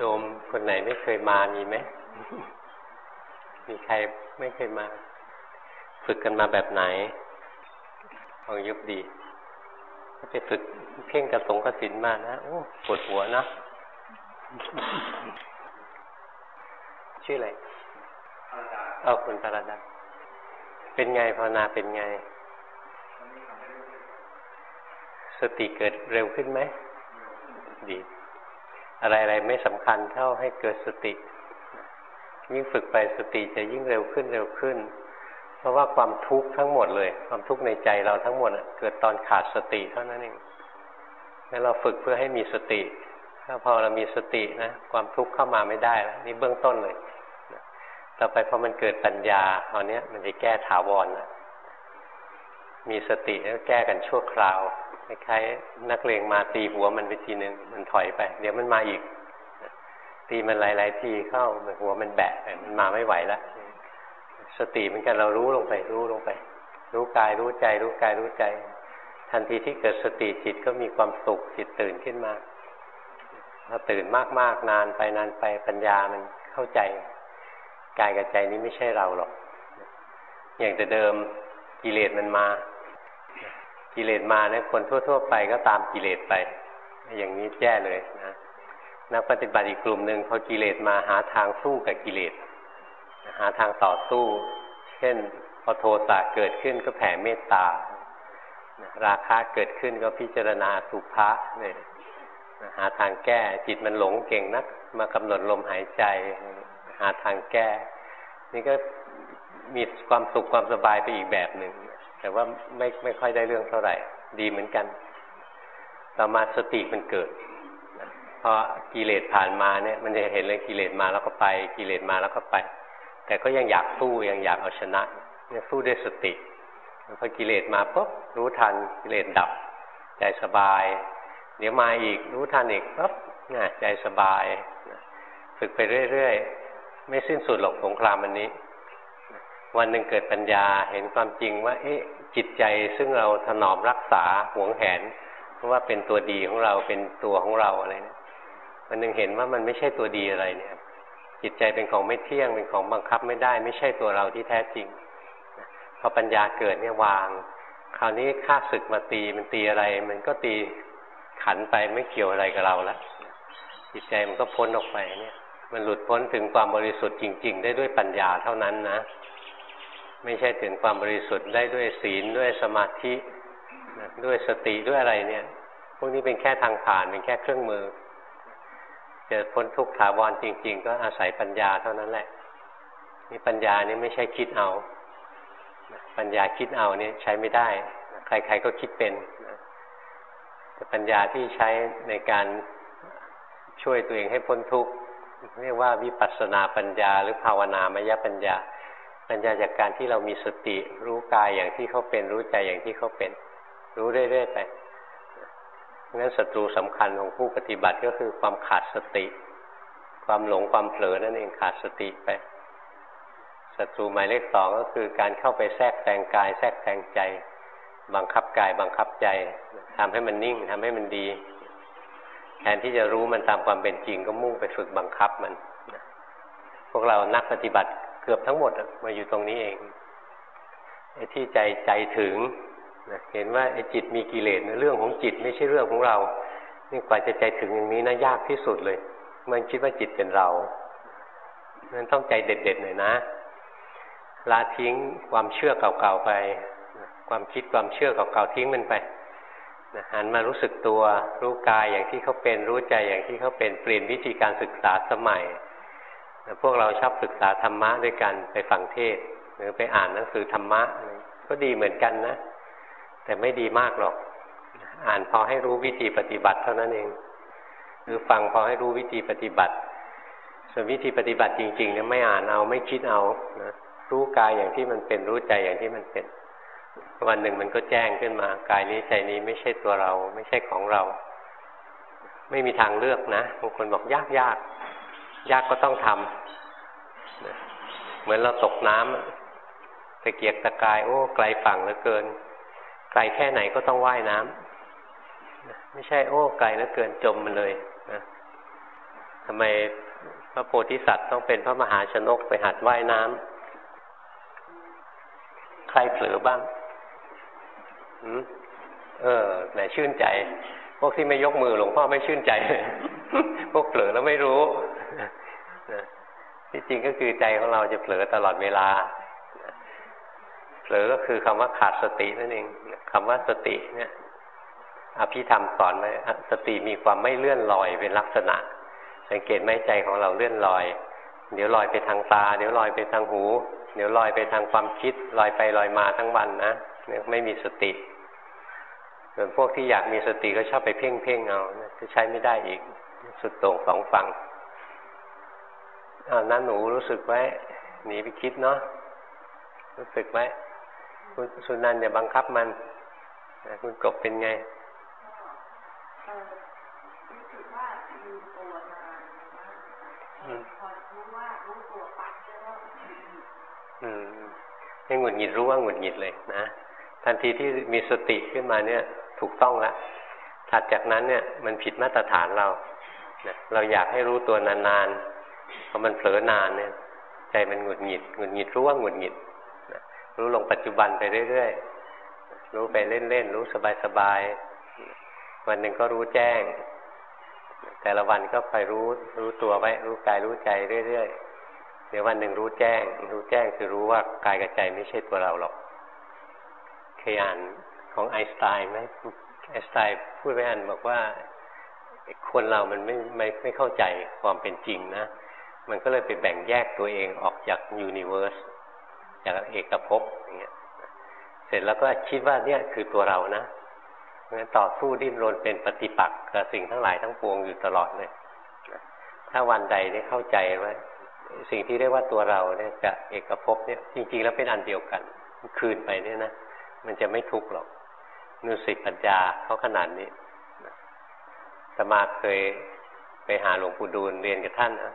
โยมคนไหนไม่เคยมามีไหม มีใครไม่เคยมา ฝึกกันมาแบบไหนลองยุบดีถ้าไปฝึกเพ่งกระสงกระสินมานะ โอ้ปวดหัวนะ ชื่ออะไรเอาคุณปรดาเป็นไงภาวนาเป็นไง สติเกิดเร็วขึ้นไหม ดี อะไรอะไม่สำคัญเท่าให้เกิดสติ ยิ่งฝึกไปสติจะยิ่งเร็วขึ้นเร็วขึ้น เพราะว่าความทุกข์ทั้งหมดเลย ความทุกข์ในใจเราทั้งหมดเกิดตอนขาดสติเท่านั้นเองแล้วเราฝึกเพื่อให้มีสติ ถ้าพอเรามีสตินะความทุกข์เข้ามาไม่ได้แล้วนี่เบื้องต้นเลยต่อไปพอมันเกิดปัญญาตอนนี้มันจะแก้ถาวรนะมีสติแล้วแก้กันชั่วคราว คล้ายๆนักเลงมาตีหัวมันไปทีหนึ่งมันถอยไป เดี๋ยวมันมาอีก ตีมันหลายๆทีเข้าหัวมันแบะไปมันมาไม่ไหวแล้วสติเหมือนกันเรารู้ลงไป รู้ลงไป รู้กายรู้ใจ รู้กายรู้ใจ ทันทีที่เกิดสติจิตก็มีความสุขจิตตื่นขึ้นมาพอตื่นมากๆนานไปนานไปปัญญามันเข้าใจกายกับใจนี้ไม่ใช่เราหรอก อย่างแต่เดิมกิเลสมันมา กิเลสมาเนี่ยคนทั่ว ๆ ไปก็ตามกิเลสไป อย่างนี้แย่เลยนะนักปฏิบัติอีกกลุ่มหนึ่งพอกิเลสมาหาทางสู้กับกิเลสหาทางต่อสู้ เช่นพอโทสะเกิดขึ้นก็แผ่เมตตา ราคะเกิดขึ้นก็พิจารณาสุภะเนี่ยหาทางแก้จิตมันหลงเก่งนัก มากำหนดลมหายใจ หาทางแก้ นี่ก็มีความสุขความสบายไปอีกแบบหนึ่ง แต่ว่าไม่ไม่ค่อยได้เรื่องเท่าไหร่ ดีเหมือนกัน ต่อมาสติมันเกิดเพราะกิเลสผ่านมาเนี่ย มันจะเห็นเลยกิเลสมาแล้วก็ไป กิเลสมาแล้วก็ไป แต่ก็ยังอยากสู้ยังอยากเอาชนะเนี่ยสู้ด้วยสติพอกิเลสมาปุ๊บรู้ทันกิเลสดับ ใจสบาย เดี๋ยวมาอีกรู้ทันอีกปุ๊บใจสบาย ฝึกไปเรื่อยๆ ไม่สิ้นสุดหรอกสงครามอันนี้ วันหนึ่งเกิดปัญญาเห็นความจริงว่า เอ๊ะ จิตใจซึ่งเราถนอมรักษาหวงแหนเพราะว่าเป็นตัวดีของเราเป็นตัวของเราอะไรเนี่ยวันหนึ่งเห็นว่ามันไม่ใช่ตัวดีอะไรเนี่ย จิตใจเป็นของไม่เที่ยงเป็นของบังคับไม่ได้ ไม่ใช่ตัวเราที่แท้จริงพอปัญญาเกิดเนี่ยวาง คราวนี้ข้าศึกมาตีมันตีอะไร มันก็ตีขันไปไม่เกี่ยวอะไรกับเราแล้วจิตใจมันก็พ้นออกไปเนี่ย มันหลุดพ้นถึงความบริสุทธิ์จริง ๆ ได้ด้วยปัญญาเท่านั้นนะ ไม่ใช่ถึงความบริสุทธิ์ได้ด้วยศีลด้วยสมาธิด้วยสติด้วยอะไรเนี่ย พวกนี้เป็นแค่ทางผ่านเป็นแค่เครื่องมือจะพ้นทุกข์ถาวรจริง ๆ ก็อาศัยปัญญาเท่านั้นแหละนี่ปัญญานี่ไม่ใช่คิดเอา ปัญญาคิดเอาเนี่ยใช้ไม่ได้ ใครๆก็คิดเป็นแต่ปัญญาที่ใช้ในการช่วยตัวเองให้พ้นทุกข์เรียกว่าวิปัสสนาปัญญา หรือภาวนามยปัญญา ปัญญาจากการที่เรามีสติรู้กายอย่างที่เขาเป็นรู้ใจอย่างที่เขาเป็น รู้เรื่อยๆไปงั้นศัตรูสำคัญของผู้ปฏิบัติก็คือความขาดสติ ความหลงความเผลอนั่นเองขาดสติไปศัตรูหมายเลขสองก็คือการเข้าไปแทรกแซงกาย แทรกแซงใจ บังคับกายบังคับใจทำให้มันนิ่งทำให้มันดี แทนที่จะรู้มันตามความเป็นจริงก็มุ่งไปฝึกบังคับมัน พวกเรานักปฏิบัติ กือบทั้งหมดมาอยู่ตรงนี้เองไอ้ที่ใจใจถึงเห็นว่าไอ้จิตมีกิเลสเรื่องของจิตไม่ใช่เรื่องของเรา นี่กว่าจะใจถึงอย่างนี้นะยากที่สุดเลย มันคิดว่าจิตเป็นเรานั้นต้องใจเด็ดๆหน่อยนะละทิ้งความเชื่อเก่าๆไป ความคิดความเชื่อเก่าๆทิ้งมันไปหันมารู้สึกตัว รู้กายอย่างที่เขาเป็นรู้ใจอย่างที่เขาเป็นเปลี่ยนวิธีการศึกษาสมัย พวกเราชอบศึกษาธรรมะด้วยกันไปฟังเทศหรือไปอ่านหนังสือธรรมะก็ดีเหมือนกันนะ แต่ไม่ดีมากหรอก อ่านพอให้รู้วิธีปฏิบัติเท่านั้นเอง หรือฟังพอให้รู้วิธีปฏิบัติ ส่วนวิธีปฏิบัติจริงๆเนี่ยไม่อ่านเอาไม่คิดเอานะรู้กายอย่างที่มันเป็นรู้ใจอย่างที่มันเป็น วันหนึ่งมันก็แจ้งขึ้นมากายนี้ใจนี้ไม่ใช่ตัวเรา ไม่ใช่ของเรา ไม่มีทางเลือกนะบางคนบอกยากยาก ยากก็ต้องทำเหมือนเราตกน้ำตะเกียกตะกาย โอ้ ไกลฝั่งเหลือเกิน ไกลแค่ไหนก็ต้องว่ายน้ำไม่ใช่ โอ้ ไกลเหลือเกินจมมันเลยนะทำไมพระโพธิสัตว์ต้องเป็นพระมหาชนกไปหัดว่ายน้ำใครเผลอบ้างเออแหมชื่นใจ พวกที่ไม่ยกมือหลวงพ่อไม่ชื่นใจเลย พวกเผลอแล้วไม่รู้ที่จริงก็คือใจของเราจะเผลอตลอดเวลาเผลอก็คือคำว่าขาดสตินั่นเองคำว่าสติเนี่ยอภิธรรมสอนไว้สติมีความไม่เลื่อนลอยเป็นลักษณะ สังเกตไหมใจของเราเลื่อนลอย เดี๋ยวลอยไปทางตา เดี๋ยวลอยไปทางหู เดี๋ยวลอยไปทางความคิด ลอยไปลอยมาทั้งวันนะเนี่ยไม่มีสติส่วนพวกที่อยากมีสติก็ชอบไปเพ่งเพ่งเอาจะใช้ไม่ได้อีก สุดตรงสองฝั่งอ้าวนั้นหนูรู้สึกไหมหนีไปคิดเนาะรู้สึกไหมคุณสุนันอย่าบังคับมันคุณกบเป็นไงให้หงุดหงิดรู้ว่าหงุดหงิดเลยนะทันทีที่มีสติขึ้นมาเนี่ย ถูกต้องแล้วถัดจากนั้นเนี่ย มันผิดมาตรฐานเรา เราอยากให้รู้ตัวนานๆพอมันเผลอนานเนี่ย ใจมันหงุดหงิดหงุดหงิดรู้ว่าหงุดหงิดรู้ลงปัจจุบันไปเรื่อยๆรู้ไปเล่นๆรู้สบายๆวันหนึ่งก็รู้แจ้ง แต่ละวันก็ไปรู้รู้ตัวไว้ รู้กายรู้ใจเรื่อยๆเดี๋ยววันหนึ่งรู้แจ้ง รู้แจ้งคือรู้ว่ากายกับใจไม่ใช่ตัวเราหรอกเคยอ่านของไอน์สไตน์ไหมไอน์สไตน์พูดไว้อันบอกว่า คนเรามันไม่ไม่ไม่เข้าใจความเป็นจริงนะ มันก็เลยไปแบ่งแยกตัวเองออกจากยูนิเวอร์สจากเอกภพอย่างเงี้ย เสร็จแล้วก็คิดว่าเนี่ยคือตัวเรานะงั้นต่อสู้ดิ้นรนเป็นปฏิปักษ์กับสิ่งทั้งหลายทั้งปวงอยู่ตลอดเลยถ้าวันใดได้เข้าใจว่าสิ่งที่เรียกว่าตัวเราเนี่ยกับเอกภพเนี่ยจริง ๆ แล้วเป็นอันเดียวกัน คืนไปเนี่ยนะ มันจะไม่ทุกข์หรอกนุสิปัญญาเขาขนาดนี้ สมาเคยไปหาหลวงปู่ดูลเรียนกับท่านนะ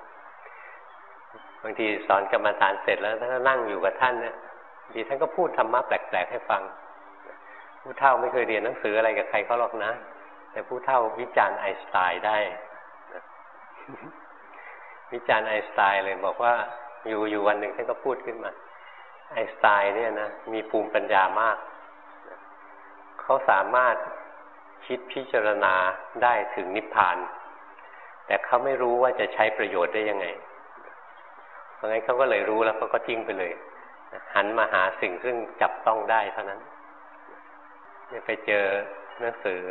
บางทีสอนกรรมฐานเสร็จแล้วท่านนั่งอยู่กับท่านเนี่ยดีท่านก็พูดธรรมะแปลกๆให้ฟัง ผู้เท่าไม่เคยเรียนหนังสืออะไรกับใครเขาหรอกนะ แต่ผู้เท่าวิจารณ์ไอน์สไตน์ได้วิจารณ์ไอน์สไตน์เลยบอกว่าอยู่อยู่วันหนึ่งท่านก็พูดขึ้นมา ไอน์สไตน์เนี่ยนะมีภูมิปัญญามาก เขาสามารถ คิดพิจารณาได้ถึงนิพพาน แต่เขาไม่รู้ว่าจะใช้ประโยชน์ได้ยังไง เพราะงั้นเขาก็เลยรู้แล้วเขาก็ทิ้งไปเลย หันมาหาสิ่งซึ่งจับต้องได้เท่านั้นไปเจอหนังสือ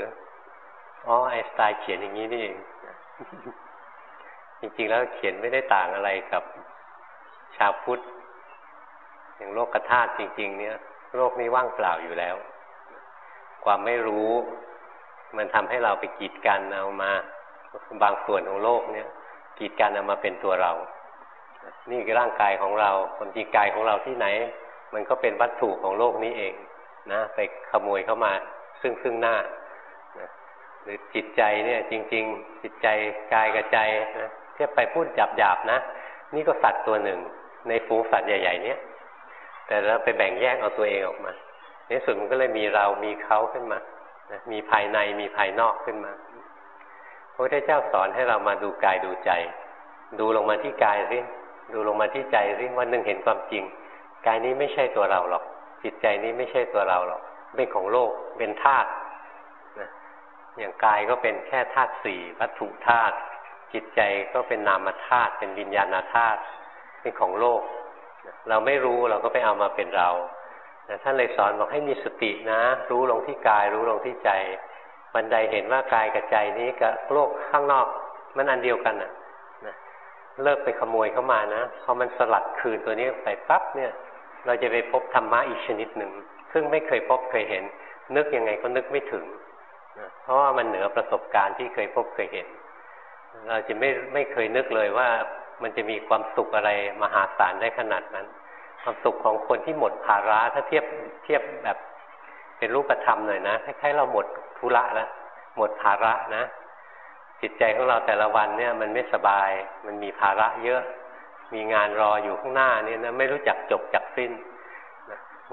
อ๋อไอสไตล์เขียนอย่างนี้นี่เองจริงๆแล้วเขียนไม่ได้ต่างอะไรกับชาวพุทธ อย่างโลกธาตุจริง ๆ เนี่ย โลกนี้ว่างเปล่าอยู่แล้ว ความไม่รู้ มันทำให้เราไปกีดกันเอามาบางส่วนของโลกเนี่ยกีดกันเอามาเป็นตัวเรา นี่คือร่างกายของเราความจริงกายของเราที่ไหน มันก็เป็นวัตถุของโลกนี้เองนะไปขโมยเข้ามาซึ่งซึ่งหน้าหรือจิตใจเนี่ยจริง ๆ จิตใจกายกับใจนะเทียบไปพูดหยาบๆนะ นี่ก็สัตว์ตัวหนึ่ง ในฝูงสัตว์ใหญ่ ๆ เนี่ยแต่เราไปแบ่งแยกเอาตัวเองออกมาในสุดมันก็เลยมีเรามีเขาขึ้นมา มีภายในมีภายนอกขึ้นมาพระพุทธเจ้าสอนให้เรามาดูกายดูใจ ดูลงมาที่กายสิดูลงมาที่ใจสิวันหนึ่งเห็นความจริง กายนี้ไม่ใช่ตัวเราหรอก จิตใจนี้ไม่ใช่ตัวเราหรอก เป็นของโลกเป็นธาตุนะอย่างกายก็เป็นแค่ธาตุสี่วัตถุธาตุจิตใจก็เป็นนามธาตุเป็นวิญญาณธาตุเป็นของโลก เราไม่รู้เราก็ไปเอามาเป็นเรา ท่านเลยสอนบอกให้มีสตินะ รู้ลงที่กาย รู้ลงที่ใจบันไดเห็นว่ากายกับใจนี้กับโลกข้างนอกมันอันเดียวกันนะนะเลิกไปขโมยเข้ามานะพอมันสลัดคืนตัวนี้ไปปั๊บเนี่ย เราจะไปพบธรรมะอีกชนิดหนึ่ง ซึ่งไม่เคยพบเคยเห็น นึกยังไงก็นึกไม่ถึงนะเพราะว่ามันเหนือประสบการณ์ที่เคยพบเคยเห็น เราจะไม่ไม่เคยนึกเลยว่ามันจะมีความสุขอะไรมหาศาลได้ขนาดนั้น ความสุขของคนที่หมดภาระถ้าเทียบเทียบแบบเป็นรูปธรรมหน่อยนะคล้ายๆเราหมดธุระแล้วหมดภาระนะ จิตใจของเราแต่ละวันเนี่ยมันไม่สบาย มันมีภาระเยอะ มีงานรออยู่ข้างหน้านี่นะไม่รู้จักจบจักสิ้น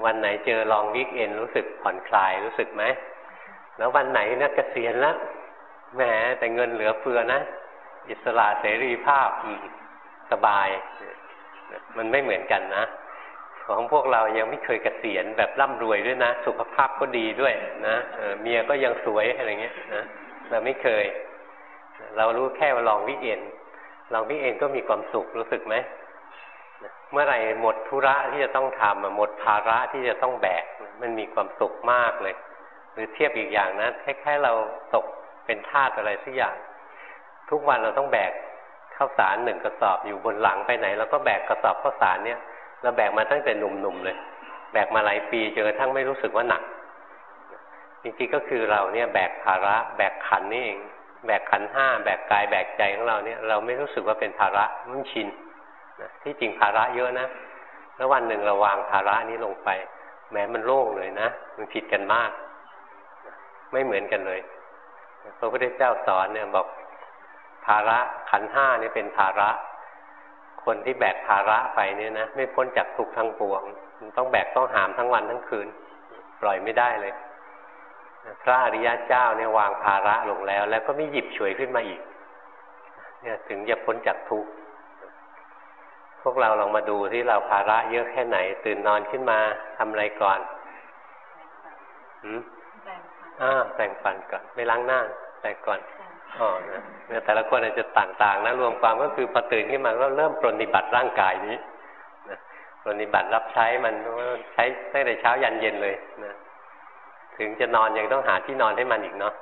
วันไหนเจอลองวิกเอนรู้สึกผ่อนคลายรู้สึกไหมแล้ววันไหนนะเกษียณแล้วแหมแต่เงินเหลือเฟือนะ อิสระเสรีภาพสบาย มันไม่เหมือนกันนะ ของพวกเรายังไม่เคยเกษียณแบบร่ำรวยด้วยนะ สุขภาพก็ดีด้วยนะเมียก็ยังสวยอะไรเงี้ยนะเราไม่เคย เรารู้แค่ว่าลองวิเอ็นลองวิเอ็นก็มีความสุขรู้สึกไหมเมื่อไหร่หมดธุระที่จะต้องทำหมดภาระที่จะต้องแบกมันมีความสุขมากเลย หรือเทียบอีกอย่างนะคล้ายๆเราตกเป็นทาสอะไรสักอย่าง ทุกวันเราต้องแบกข้าวสารหนึ่งกระสอบอยู่บนหลังไปไหนเราก็แบกกระสอบข้าวสารเนี่ย เราแบกมาตั้งแต่หนุ่มๆเลย แบกมาหลายปีจนกระทั่งไม่รู้สึกว่าหนัก จริงๆก็คือเราเนี่ยแบกภาระ แบกขันนี่เอง แบกขันห้าแบกกายแบกใจของเราเนี่ย เราไม่รู้สึกว่าเป็นภาระมันชินที่จริงภาระเยอะนะแล้ววันหนึ่งเราวางภาระนี้ลงไป แม้มันโล่งเลยนะมันผิดกันมาก ไม่เหมือนกันเลยพระพุทธเจ้าสอนเนี่ยบอกภาระขันห้านี่เป็นภาระ คนที่แบกภาระไปเนี่ยนะไม่พ้นจากทุกข์ทั้งปวง ต้องแบกต้องหามทั้งวันทั้งคืน ปล่อยไม่ได้เลย พระอริยะเจ้าเนี่ยวางภาระลงแล้ว แล้วก็ไม่หยิบฉวยขึ้นมาอีก เนี่ยถึงจะพ้นจากทุกข์พวกเราลองมาดูที่เราภาระเยอะแค่ไหน ตื่นนอนขึ้นมาทำอะไรก่อนอืมอ่าแต่งฟันก่อนไม่ล้างหน้าแต่งก่อน อ๋อเนี่ยแต่ละคนอาจจะต่างๆนะรวมความก็คือพอตื่นขึ้นมาก็เริ่มปรนิบัติร่างกายนี้นะปรนิบัติรับใช้มันใช้ตั้งแต่เช้ายันเย็นเลยนะถึงจะนอนยังต้องหาที่นอนให้มันอีกเนาะ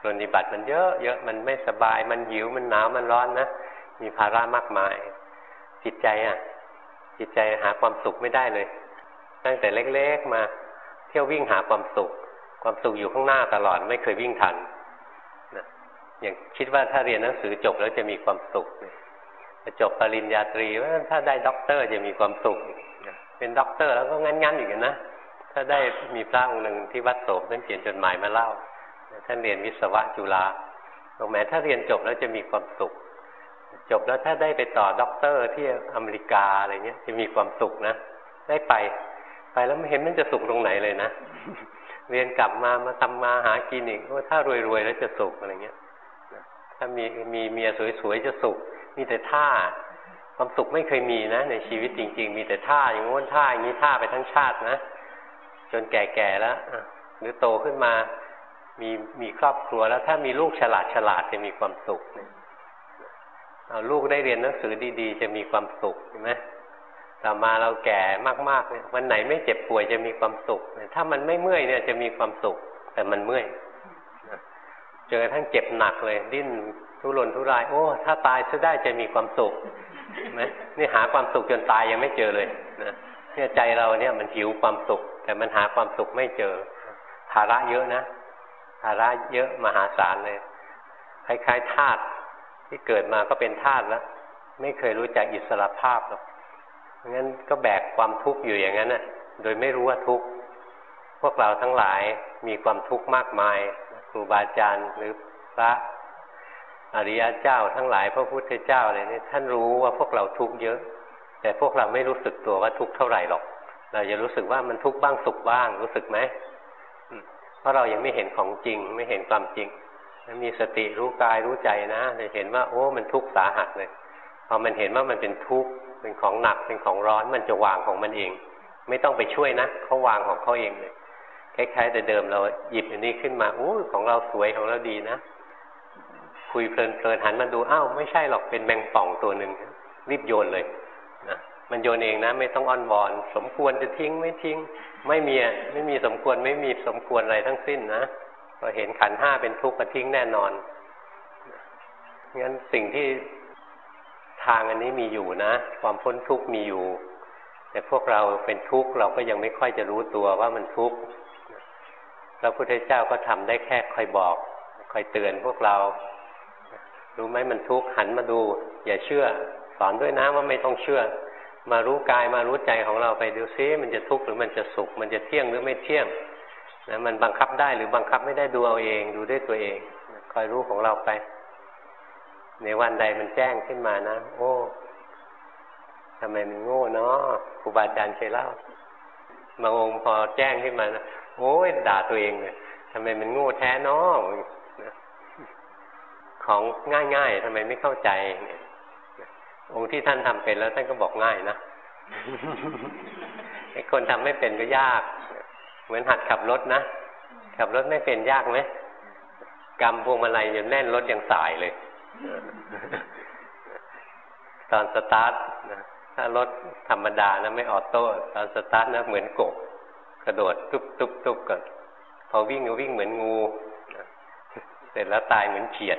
ปรนิบัติมันเยอะเยอะมันไม่สบายมันหิวมันหนาวมันร้อนนะมีภาระมากมาย จิตใจอะ จิตใจหาความสุขไม่ได้เลย ตั้งแต่เล็กๆมา เที่ยววิ่งหาความสุข ความสุขอยู่ข้างหน้าตลอดไม่เคยวิ่งทันนะ อย่างคิดว่าถ้าเรียนหนังสือจบแล้วจะมีความสุขจบปริญญาตรีว่าถ้าได้ด็อกเตอร์จะมีความสุข เป็นด็อกเตอร์แล้วก็งั้นๆอย่างนะ ถ้าได้มีพระองค์หนึ่งที่วัดโสมท่านเขียนจดหมายมาเล่า ท่านเรียนวิศวะจุฬาบอกแหมถ้าเรียนจบแล้วจะมีความสุข จบแล้วถ้าได้ไปต่อด็อกเตอร์ที่อเมริกาอะไรเงี้ยจะมีความสุขนะ ได้ไป ไปแล้วไม่เห็นมันจะสุขตรงไหนเลยนะ เรียนกลับมามาทำมาหากินอีกว่าถ้ารวยๆแล้วจะสุขอะไรเงี้ย ถ้ามีมีเมียสวยๆจะสุข มีแต่ถ้า ความสุขไม่เคยมีนะ ในชีวิตจริง ๆ มีแต่ถ้าอย่างง้นถ้าอย่างนี้ถ้าไปทั้งชาตินะ จนแก่ๆแล้วหรือโตขึ้นมา มีมีครอบครัวแล้ว ถ้ามีลูกฉลาดฉลาดจะมีความสุขเนี่ยเอาลูกได้เรียนหนังสือดีๆ จะมีความสุขใช่ไหมต่อมาเราแก่มากๆเนี่ยวันไหนไม่เจ็บป่วยจะมีความสุข ถ้ามันไม่เมื่อยเนี่ยจะมีความสุข แต่มันเมื่อย เจอทั้งเจ็บหนักเลย ดิ้นทุรนทุราย โอ้ ถ้าตายจะได้จะมีความสุขไหมนี่หาความสุขจนตายยังไม่เจอเลยนะเนี่ยใจเราเนี่ยมันหิวความสุข แต่มันหาความสุขไม่เจอภาระเยอะนะภาระเยอะมหาศาลเลยคล้ายๆธาตุที่เกิดมาก็เป็นธาตุแล้ว ไม่เคยรู้จักอิสระภาพหรอกงั้นก็แบกความทุกข์อยู่อย่างนั้นน่ะ โดยไม่รู้ว่าทุกข์พวกเราทั้งหลายมีความทุกข์มากมาย รูบาอาจารย์หรือพระอริยเจ้า ทั้งหลายพระพุทธเจ้าอะไรนี่ท่านรู้ว่าพวกเราทุกข์เยอะ แต่พวกเราไม่รู้สึกตัวว่าทุกข์เท่าไหร่หรอก เราจะรู้สึกว่ามันทุกข์บ้างสุขบ้างรู้สึกไหมเพราะเรายังไม่เห็นของจริงไม่เห็นความจริงมีสติรู้กายรู้ใจนะจะเห็นว่า โอ้ มันทุกข์สาหัสเลยพอมันเห็นว่ามันเป็นทุกข์เป็นของหนักเป็นของร้อนมันจะวางของมันเอง ไม่ต้องไปช่วยนะเขาวางของเขาเองเลย คล้ายๆแต่เดิมเราหยิบอันนี้ขึ้นมาโอ้ของเราสวยของเราดีนะ คุยเพลินๆหันมาดูอ้าวไม่ใช่หรอกเป็นแมงป่องตัวหนึ่งรีบโยนเลยนะมันโยนเองนะ ไม่ต้องอ้อนวอน สมควรจะทิ้งไม่ทิ้ง ไม่มีไม่มีสมควรไม่มีสมควรอะไรทั้งสิ้นนะพอเห็นขันห้าเป็นทุกข์ก็ทิ้งแน่นอนงั้นสิ่งที่ทางอันนี้มีอยู่นะ ความพ้นทุกข์มีอยู่ แต่พวกเราเป็นทุกข์เราก็ยังไม่ค่อยจะรู้ตัวว่ามันทุกข์ พระพุทธเจ้าก็ทำได้แค่คอยบอก คอยเตือนพวกเรา รู้ไหมมันทุกข์หันมาดู อย่าเชื่อ สอนด้วยนะว่าไม่ต้องเชื่อ มารู้กายมารู้ใจของเราไปดูซิมันจะทุกข์หรือมันจะสุข มันจะเที่ยงหรือไม่เที่ยงนะมันบังคับได้หรือบังคับไม่ได้ดูเอาเอง ดูด้วยตัวเอง คอยรู้ของเราไป ในวันใดมันแจ้งขึ้นมานะ โอ้ทำไมมันโง่เนาะครูบาอาจารย์เคยเล่าบางองค์พอแจ้งขึ้นมานะ โอ้ยด่าตัวเองเลยทำไมมันโง่แท้เนาะของง่ายๆทำไมไม่เข้าใจองค์ที่ท่านทำเป็นแล้วท่านก็บอกง่ายนะไอ้คนทำไม่เป็นก็ยาก เหมือนหัดขับรถนะ ขับรถไม่เป็นยากไหมกำพวงมาลัยยังแน่นรถยังสายเลย ตอนสตาร์ทนะถ้ารถธรรมดานะไม่ออโต้ตอนสตาร์ทนะเหมือนกบ กระโดดตุ๊บตุ๊บตุ๊บก่อนพอวิ่งก็วิ่งเหมือนงูเสร็จแล้วตายเหมือนเขียด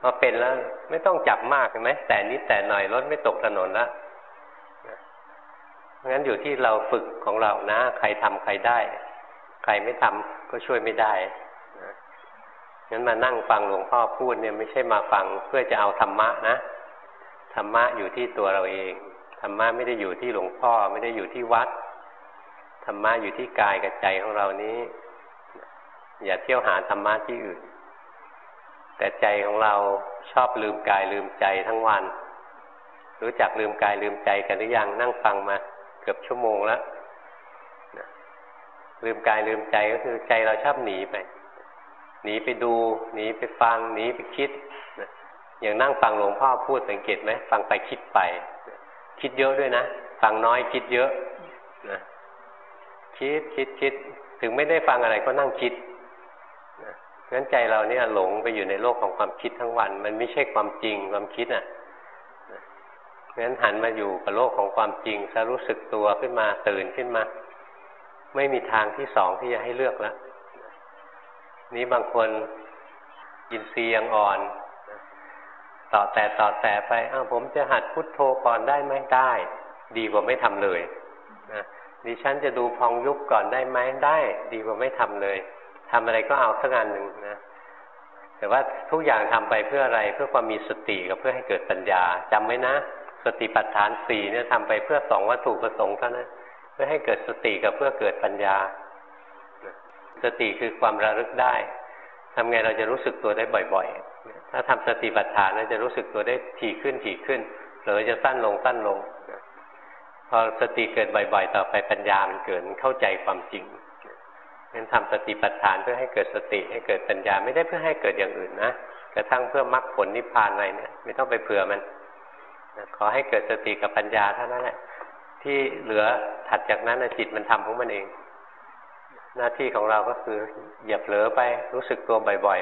พอเป็นแล้ว ไม่ต้องจับมากใช่ไหมแตะนิดแตะหน่อยรถไม่ตกถนนแล้วงั้นอยู่ที่เราฝึกของเรานะ ใครทำใครได้ ใครไม่ทำก็ช่วยไม่ได้งั้นมานั่งฟังหลวงพ่อพูดเนี่ยไม่ใช่มาฟังเพื่อจะเอาธรรมะนะธรรมะอยู่ที่ตัวเราเองธรรมะไม่ได้อยู่ที่หลวงพ่อ ไม่ได้อยู่ที่วัด ธรรมะอยู่ที่กายกับใจของเรานี้ อย่าเที่ยวหาธรรมะที่อื่น แต่ใจของเราชอบลืมกายลืมใจทั้งวัน รู้จักลืมกายลืมใจกันหรือยังนั่งฟังมาเกือบชั่วโมงแล้วลืมกายลืมใจก็คือใจเราชอบหนีไป หนีไปดู หนีไปฟัง หนีไปคิดอย่างนั่งฟังหลวงพ่อพูดสังเกตไหมฟังไปคิดไป คิดเยอะด้วยนะ ฟังน้อยคิดเยอะนะ คิดคิดคิดถึงไม่ได้ฟังอะไรก็นั่งคิดงั้นใจเราเนี่ยหลงไปอยู่ในโลกของความคิดทั้งวัน มันไม่ใช่ความจริงความคิดอะงั้นหันมาอยู่กับโลกของความจริงจะรู้สึกตัวขึ้นมาตื่นขึ้นมา ไม่มีทางที่สองที่จะให้เลือกแล้วนี้บางคนกินซียังอ่อนต่อแต่ต่อแต่ไปอ้าวผมจะหัดพุทโธก่อนได้ไหมได้ ดีกว่าไม่ทำเลย ดิฉันจะดูพองยุบก่อนได้ไหมได้ ดีกว่าไม่ทำเลยทำอะไรก็เอาสักงานหนึ่งนะ แต่ว่าทุกอย่างทำไปเพื่ออะไร เพื่อความมีสติกับเพื่อให้เกิดปัญญาจำไว้นะ สติปัฏฐานสี่เนี่ยทำไปเพื่อสองวัตถุประสงค์เท่านั้นเพื่อให้เกิดสติกับเพื่อเกิดปัญญา สติคือความระลึกได้ทำไงเราจะรู้สึกตัวได้บ่อย ๆ ถ้าทำสติปัฏฐานเราจะรู้สึกตัวได้ถี่ขึ้นถี่ขึ้นหรือจะสั้นลงสั้นลง พอสติเกิดบ่อยๆ ต่อไปปัญญามันเกิดเข้าใจความจริงงั้นทำสติปัฏฐานเพื่อให้เกิดสติให้เกิดปัญญาไม่ได้เพื่อให้เกิดอย่างอื่นนะกระทั่งเพื่อมรรคผลนิพพานอะไรเนี่ยไม่ต้องไปเผื่อมันขอให้เกิดสติกับปัญญาเท่านั้นแหละที่เหลือถัดจากนั้นจิตมันทำของมันเอง หน้าที่ของเราก็คืออย่าเผลอไปรู้สึกตัวบ่อย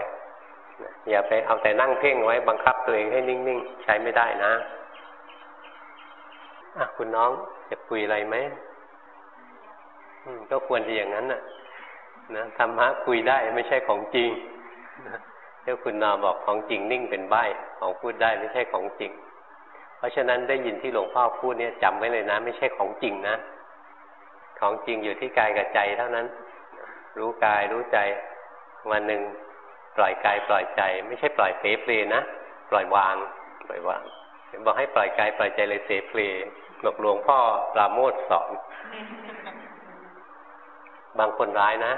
ๆอย่าไปเอาแต่นั่งเพ่งไว้บังคับตัวเองให้นิ่งๆ ใช้ไม่ได้นะ อะคุณน้องจะคุยอะไรไหมก็ควรจะอย่างนั้นน่ะนะธรรมะคุยได้ไม่ใช่ของจริงเจ้าคุณนาบอกของจริงนิ่งเป็นใบของพูดได้ไม่ใช่ของจริง เพราะฉะนั้นได้ยินที่หลวงพ่อพูดเนี่ยจำไว้เลยนะ ไม่ใช่ของจริงนะ ของจริงอยู่ที่กายกับใจเท่านั้น รู้กายรู้ใจวันหนึ่งปล่อยกายปล่อยใจ ไม่ใช่ปล่อยเสเพลนะปล่อยวางปล่อยวางเห็นบอกให้ปล่อยกายปล่อยใจเลยเสเพล บอกหลวงพ่อปราโมทสอน บางคนร้ายนะ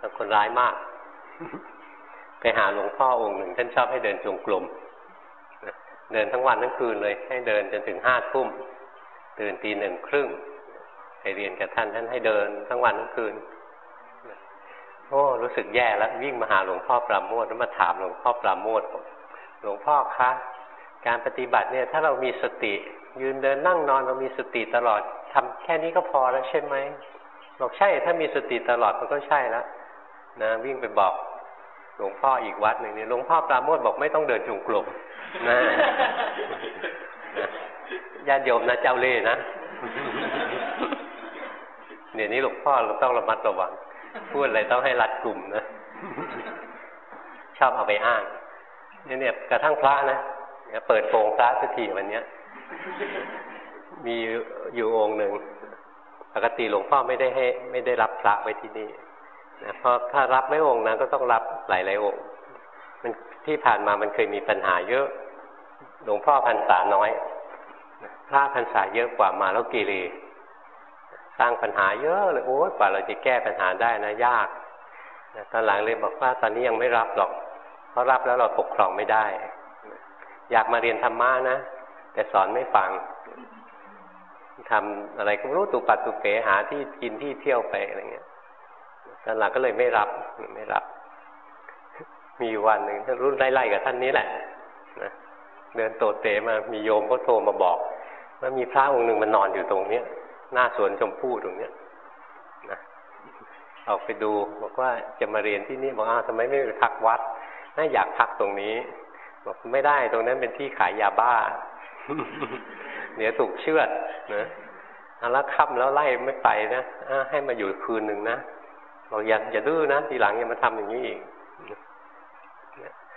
บางคนร้ายมาก ไปหาหลวงพ่อองค์หนึ่งท่านชอบให้เดินจงกรมเดินทั้งวันทั้งคืนเลย ให้เดินจนถึงห้าทุ่มตื่นตีหนึ่งครึ่งไปเรียนกับท่านท่านให้เดินทั้งวันทั้งคืนโอ้รู้สึกแย่แล้ววิ่งมาหาหลวงพ่อปราโมทแล้วมาถามหลวงพ่อปราโมทหลวงพ่อคะการปฏิบัติเนี่ย ถ้าเรามีสติ ยืนเดินนั่งนอนเรามีสติตลอดทำแค่นี้ก็พอแล้วใช่ไหมบอกใช่ ถ้ามีสติตลอดมันก็ใช่แล้วนะวิ่งไปบอกหลวงพ่ออีกวัดหนึ่งเนี่ยหลวงพ่อปราโมทบอกไม่ต้องเดินจงกรมนะญาติโยมนะเจ้าเล่นะเดี๋ยวนี้หลวงพ่อเราต้องระมัดระวัง พูดอะไรต้องให้รัดกลุ่มนะชอบเอาไปอ้างเนี่ยเนี่ยกระทั่งพระนะเปิดโปงพระสักทีวันเนี้ย มีอยู่องค์หนึ่งปกติหลวงพ่อไม่ได้ให้ ไม่ได้รับพระไว้ที่นี่นะเพราะถ้ารับไม่องค์นั้นก็ต้องรับหลายๆองค์มันที่ผ่านมามันเคยมีปัญหาเยอะ หลวงพ่อพรรษาน้อยพระพรรษาเยอะกว่ามาแล้วกีรีสร้างปัญหาเยอะเลยโอ้ยกว่าเราจะแก้ปัญหาได้นะยากตอนหลังเลยบอกว่าตอนนี้ยังไม่รับหรอก เพราะรับแล้วเราปกครองไม่ได้ อยากมาเรียนธรรมะนะ แต่สอนไม่ฟังทำอะไรก็รู้ตุปัดตุเป๋หาที่กินที่เที่ยวไปอะไรเงี้ยตอนหลังก็เลยไม่รับไม่รับ มีวันหนึ่งท่านรุ่นไล่ๆกับท่านนี้แหละนะเดินโตเตมามีโยมก็โทรมาบอก ว่ามีพระองค์หนึ่งมันนอนอยู่ตรงเนี้ย หน้าสวนชมพู่ตรงเนี้ยนะออกไปดูบอกว่าจะมาเรียนที่นี่บอกอ้าวทำไมไม่ไปพักวัดน่าอยากพักตรงนี้ บอกไม่ได้ตรงนั้นเป็นที่ขายยาบ้า เดี๋ยวถูกเชื่อดนะแล้วค่ำแล้วไล่ไม่ไปนะให้มาอยู่คืนหนึ่งนะบอกอย่าอย่าดื้อนะทีหลังอย่ามาทำอย่างนี้อีก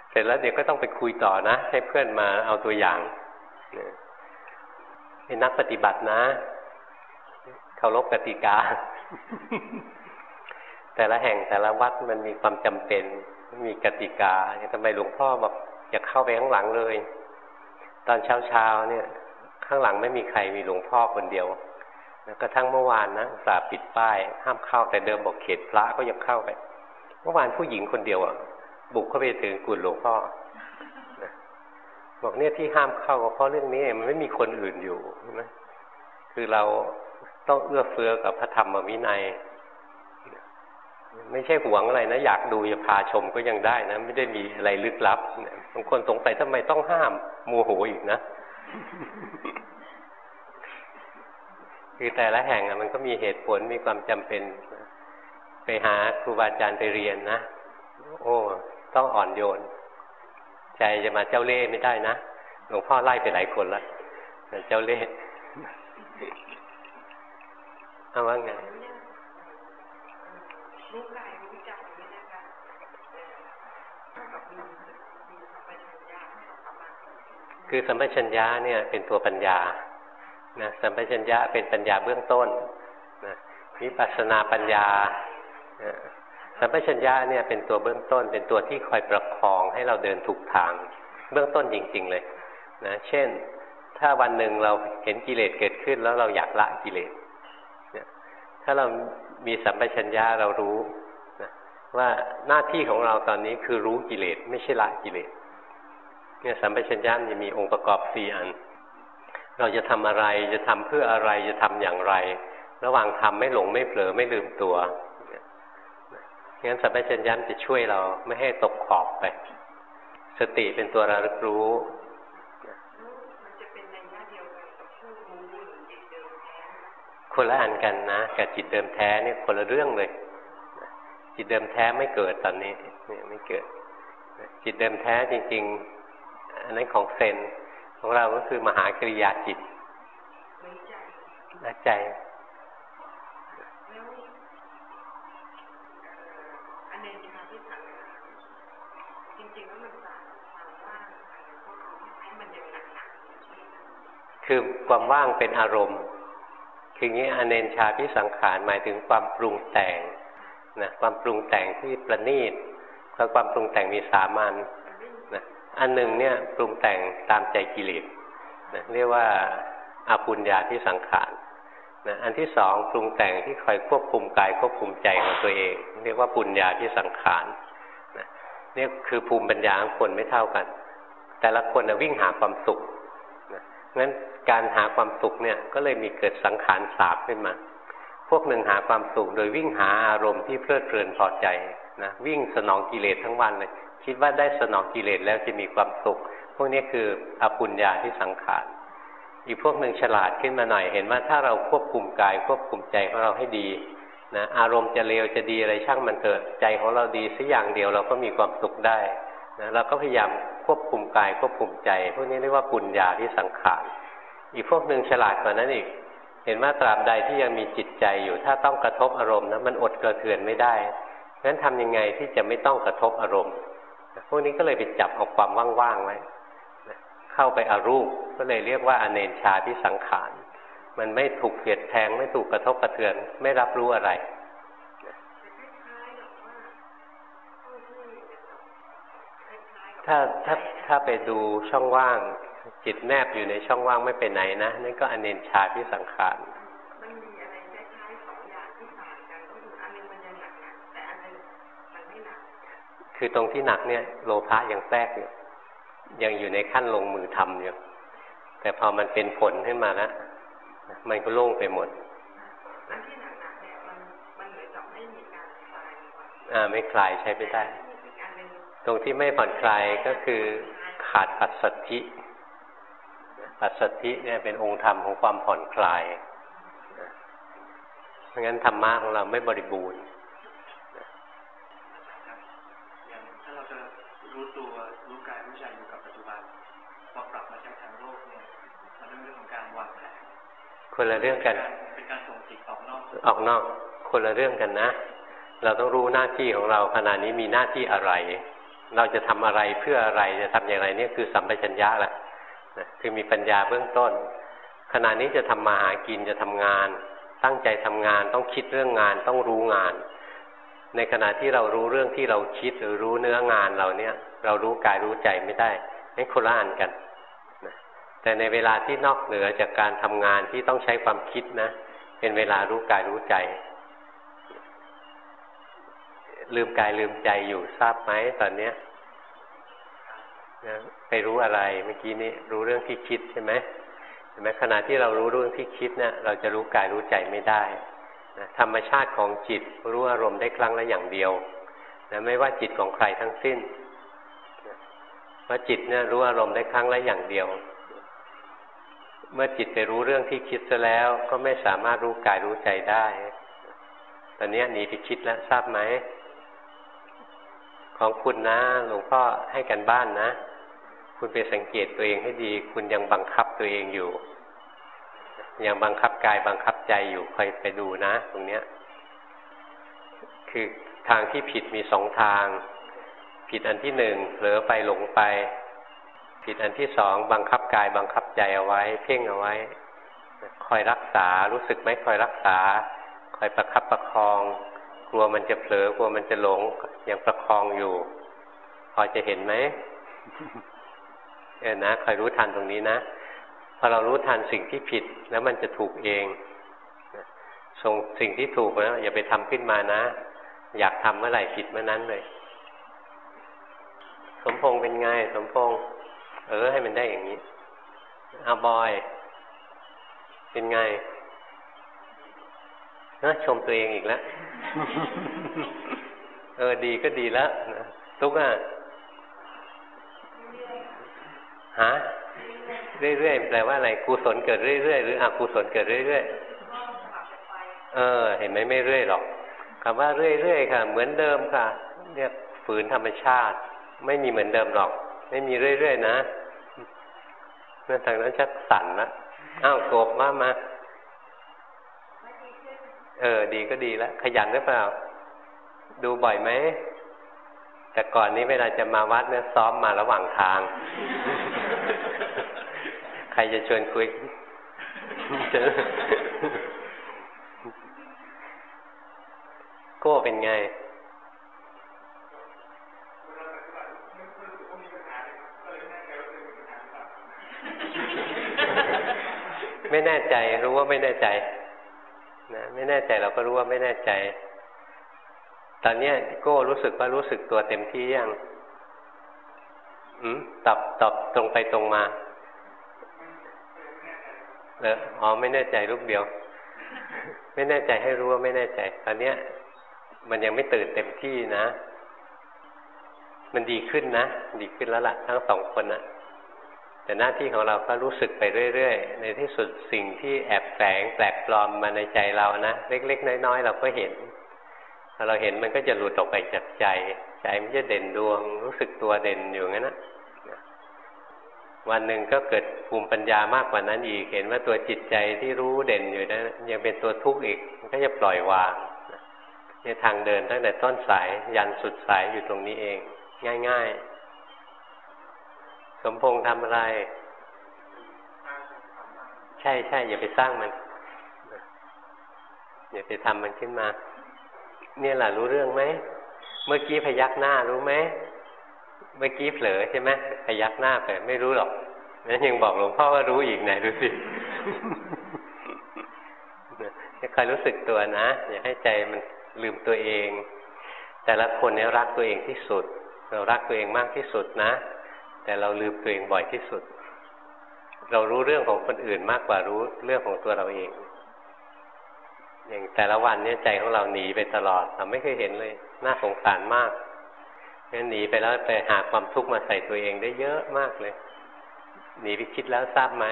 เสร็จแล้วเดี๋ยวก็ต้องไปคุยต่อนะ ให้เพื่อนมาเอาตัวอย่างเป็นนักปฏิบัตินะเคารพกติกา แต่ละแห่งแต่ละวัดมันมีความจำเป็น มีกติกาทำไมหลวงพ่อแบอกอย่าเข้าไปข้างหลังเลย ตอนเช้าเช้าเนี่ย ข้างหลังไม่มีใครมีหลวงพ่อคนเดียวแล้วก็ทั้งเมื่อวานนะสาปิดป้ายห้ามเข้าแต่เดิมบอกเขตพระก็ยังเข้าไป เมื่อวานผู้หญิงคนเดียวอะ บุกเข้าไปถึงกุฏหลวงพ่อบอกเนี่ยที่ห้ามเข้าเพราะเรื่องนี้มันไม่มีคนอื่นอยู่นะคือเราต้องเอื้อเฟื้อกับพระธรรมวินัย ไม่ใช่หวงอะไรนะ อยากดูจะพาชมก็ยังได้นะ ไม่ได้มีอะไรลึกลับบางคนสงสัยทำไมต้องห้ามโมโหอีกนะคือแต่ละแห่งมันก็มีเหตุผลมีความจำเป็น ไปหาครูบาอาจารย์ไปเรียนนะ โอ้ ต้องอ่อนโยน ใจจะมาเจ้าเล่ห์ไม่ได้นะหลวงพ่อไล่ไปหลายคนล้วเจ้าเล่ห์เอาว่าไง คือสัมปชัญญะเนี่ยเป็นตัวปัญญานะสัมปชัญญะเป็นปัญญาเบื้องต้นนะวิปัสสนาปัญญาสัมปชัญญะเนี่ยเป็นตัวเบื้องต้น เป็นตัวที่คอยประคองให้เราเดินถูกทาง เบื้องต้นจริง ๆ เลยนะเช่น ถ้าวันหนึ่งเราเห็นกิเลสเกิดขึ้นแล้วเราอยากละกิเลสถ้าเรา มีสัมปชัญญะเรารู้นะว่าหน้าที่ของเราตอนนี้คือรู้กิเลสไม่ใช่ละกิเลสเนี่ยสัมปชัญญะจะมีองค์ประกอบสี่อัน เราจะทำอะไรจะทำเพื่ออะไรจะทำอย่างไร ระหว่างทำไม่หลงไม่เผลอไม่ลืมตัวงั้นสัมปชัญญะจะช่วยเราไม่ให้ตกขอบไป สติเป็นตัวระลึกรู้ คนละอันกันนะกับจิตเดิมแท้เนี่ยคนละเรื่องเลย จิตเดิมแท้ไม่เกิดตอนนี้เนี่ยไม่เกิด จิตเดิมแท้จริง ๆ อันนั้นของเซนของเราก็คือมหากริยาจิตละใจคือความว่างเป็นอารมณ์ คืองี้อเนนชาพิสังขารหมายถึงความปรุงแต่งนะความปรุงแต่งที่ประณีตเพราะความปรุงแต่งมีสามัญนะอันหนึ่งเนี่ยปรุงแต่งตามใจกิเลสนะเรียกว่าอาปุญญาที่สังขารนะอันที่สองปรุงแต่งที่คอยควบคุมกายควบคุมใจของตัวเอง เรียกว่าปุญญาที่สังขารนะนี่คือภูมิปัญญาของคนไม่เท่ากัน แต่ละคนวิ่งหาความสุขนะงั้น การหาความสุขเนี่ยก็เลยมีเกิดสังขารสาบขึ้นมา พวกหนึ่งหาความสุขโดยวิ่งหาอารมณ์ที่เพลิดเพลินพอใจนะวิ่งสนองกิเลสทั้งวันเลย คิดว่าได้สนองกิเลสแล้วจะมีความสุข พวกนี้คืออปุญญาที่สังขารอีกพวกหนึ่งฉลาดขึ้นมาหน่อยเห็นว่าถ้าเราควบคุมกายควบคุมใจของเราให้ดีนะอารมณ์จะเลวจะดีอะไรช่างมันเถอะใจของเราดีสักอย่างเดียวเราก็มีความสุขได้นะเราก็พยายามควบคุมกายควบคุมใจ พวกนี้เรียกว่าปุญญาที่สังขาร อีกพวกหนึ่งฉลาดกว่านั้นอีก เห็นว่าตราบใดที่ยังมีจิตใจอยู่ ถ้าต้องกระทบอารมณ์นะมันอดกระเทือนไม่ได้งั้นทำยังไงที่จะไม่ต้องกระทบอารมณ์พวกนี้ก็เลยไปจับเอาความว่างๆไว้เข้าไปอารูปก็เลยเรียกว่าอเนนชาที่สังขาร มันไม่ถูกเปียดแทงไม่ถูกกระทบกระเทือน ไม่รับรู้อะไรถ้าถ้าถ้าไปดูช่องว่าง จิตแนบอยู่ในช่องว่างไม่ไปไหนนะนั่นก็อเนนชาที่สังขารคือตรงที่หนักเนี่ย โลภะยังแทรกอยู่ยังอยู่ในขั้นลงมือทำอยู่แต่พอมันเป็นผลขึ้นมาแล้วมันก็โล่งไปหมดอ่าไม่คลายใช้ไม่ได้ ตรงที่ไม่ผ่อนคลายก็คือขาดปัสสัทธิ ปัสสัทธิเนี่ยเป็นองค์ธรรมของความผ่อนคลายเพราะงั้นธรรมะของเราไม่บริบูรณ์อย่างถ้าเราจะรู้ตัวรู้กายรู้ใจอยู่กับปัจจุบันพอปรับมาใช้ทางโลกเนี่ยมันเป็นเรื่องของการวางแผนคนละเรื่องกันเป็นการส่งจิตออกนอกออกนอก คนละเรื่องกันนะ เราต้องรู้หน้าที่ของเราขณะนี้มีหน้าที่อะไร เราจะทำอะไรเพื่ออะไรจะทำอย่างไรนี่คือสัมปชัญญะแหละ คือมีปัญญาเบื้องต้น ขณะนี้จะทำมาหากินจะทำงาน ตั้งใจทำงานต้องคิดเรื่องงานต้องรู้งาน ในขณะที่เรารู้เรื่องที่เราคิดหรือรู้เนื้องานเราเนี่ย เรารู้กายรู้ใจไม่ได้ไม่คนละอันกันแต่ในเวลาที่นอกเหนือจากการทำงานที่ต้องใช้ความคิดนะ เป็นเวลารู้กายรู้ใจลืมกายลืมใจอยู่ทราบไหมตอนเนี้ยนะ ไปรู้อะไรเมื่อกี้นี้รู้เรื่องที่คิดใช่ไหมเห็นไหมขณะที่เรารู้เรื่องที่คิดเนะี่ยเราจะรู้กายรู้ใจไม่ได้นะธรรมชาติของจิตรู้อารมณ์ได้ครั้งละอย่างเดียวนะไม่ว่าจิตของใครทั้งสิ้นเพราะจิตเนี่ยรู้อารมณ์ได้ครั้งละอย่างเดียว เมื่อจิตไปรู้เรื่องที่คิดซะแล้วก็ไม่สามารถรู้กายรู้ใจได้ ตอนนี้หนีไปคิดแล้วทราบไหม ของคุณนะหลวงพ่อให้กันบ้านนะ คุณไปสังเกตตัวเองให้ดี คุณยังบังคับตัวเองอยู่ ยังบังคับกายบังคับใจอยู่คอยไปดูนะ ตรงเนี้ย คือทางที่ผิดมีสองทาง ผิดอันที่หนึ่งเผลอไปหลงไป ผิดอันที่สองบังคับกายบังคับใจเอาไว้ เพ่งเอาไว้ คอยรักษารู้สึกไหมคอยรักษา คอยประคับประคอง กลัวมันจะเผลอกลัวมันจะหลงยังประคองอยู่ พอจะเห็นไหม เออนะคอยรู้ทันตรงนี้นะพอเรารู้ทันสิ่งที่ผิดแล้วมันจะถูกเองส่งสิ่งที่ถูกแล้วอย่าไปทำขึ้นมานะ อยากทำเมื่อไหร่ผิดเมื่อนั้นเลย สมพงษ์เป็นไงสมพงษ์เออ ให้มันได้อย่างนี้อาบอย เป็นไงนะชมตัวเองอีกแล้ว เออดีก็ดีแล้วนะทุกอะ ฮะเรื่อยๆแปลว่าอะไรกุศลเกิดเรื่อยๆหรืออกุศลเกิดเรื่อยๆเออ เห็นไหมไม่เรื่อยหรอกคำว่าเรื่อยๆค่ะ เหมือนเดิมค่ะ เรียกฝืนธรรมชาติ ไม่มีเหมือนเดิมหรอก ไม่มีเรื่อยๆนะเมื่อทางนั้นชักสั่นนะอ้าวกบมามาเออ ดีก็ดีแล้วขยันหรือเปล่า ดูบ่อยไหมแต่ก่อนนี้เวลาจะมาวัดเนี่ยซ้อมมาระหว่างทาง ใครจะชวนคุยโก้เป็นไง ไม่แน่ใจรู้ว่าไม่แน่ใจนะไม่แน่ใจเราก็รู้ว่าไม่แน่ใจ ตอนนี้โก้รู้สึกว่ารู้สึกตัวเต็มที่ยังอืมตอบตอบตรงไปตรงมา เอออ๋อไม่แน่ใจรูปเดียว ไม่แน่ใจให้รู้ว่าไม่แน่ใจตอนเนี้ย มันยังไม่ตื่นเต็มที่นะ มันดีขึ้นนะ ดีขึ้นแล้วล่ะ ทั้งสองคนอะ่ะ แต่หน้าที่ของเราก็รู้สึกไปเรื่อยๆ ในที่สุดสิ่งที่แอบแฝงแปลกปลอมมาในใจเรานะเล็กๆ น้อยๆ เราก็เห็นพอเราเห็นมันก็จะหลุดออกไปจากใจ ใจมันจะเด่นดวง รู้สึกตัวเด่นอยู่งั้นนะ วันหนึ่งก็เกิดภูมิปัญญามากกว่านั้นอีก เห็นว่าตัวจิตใจที่รู้เด่นอยู่นั้นยังเป็นตัวทุกข์อีก มันก็จะปล่อยวางในทางเดินตั้งแต่ต้นสายยันสุดสายอยู่ตรงนี้เอง ง่าย ๆ สมพงษ์ทำอะไร ใช่ใช่อย่าไปสร้างมัน อย่าไปทำมันขึ้นมา เนี่ยแหละรู้เรื่องไหม เมื่อกี้พยักหน้ารู้ไหม เมื่อกี้เผลอใช่ไหมพยักหน้าไปไม่รู้หรอกนั้นยังบอกหลวงพ่อว่ารู้อีกไหนดูสิจะคอยรู้สึกตัวนะ อย่าให้ใจมันลืมตัวเอง แต่ละคนเนี่ยรักตัวเองที่สุด เรารักตัวเองมากที่สุดนะ แต่เราลืมตัวเองบ่อยที่สุด เรารู้เรื่องของคนอื่นมากกว่ารู้เรื่องของตัวเราเอง อย่างแต่ละวันเนี่ยใจของเราหนีไปตลอดเราไม่เคยเห็นเลย น่าสงสารมาก งั้นหนีไปแล้วไปหาความทุกข์มาใส่ตัวเองได้เยอะมากเลย หนีไปคิดแล้วทราบไหม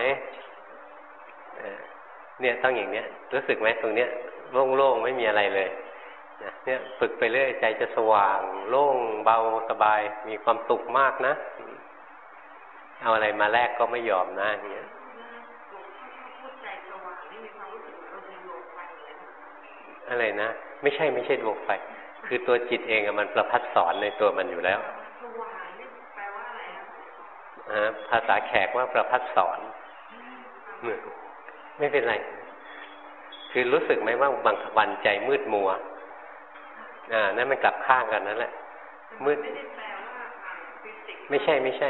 เนี่ยต้องอย่างเนี้ยรู้สึกไหมตรงเนี้ยโล่งๆไม่มีอะไรเลยนะเนี่ยฝึกไปเรื่อยใจจะสว่าง โล่งเบาสบาย มีความสุขมากนะ เอาอะไรมาแลกก็ไม่ยอมนะอย่างเงี้ยอะไรนะ ไม่ใช่ไม่ใช่ดวงไฟ คือตัวจิตเองมันประพัดสอนในตัวมันอยู่แล้วภาษาแขกว่าประพัดสอน ไม่เป็นไร คือรู้สึกไหมว่าบางวันใจมืดมัว อ่า นั่นมันกลับข้างกันนั่นแหละ มืด ไม่ใช่ไม่ใช่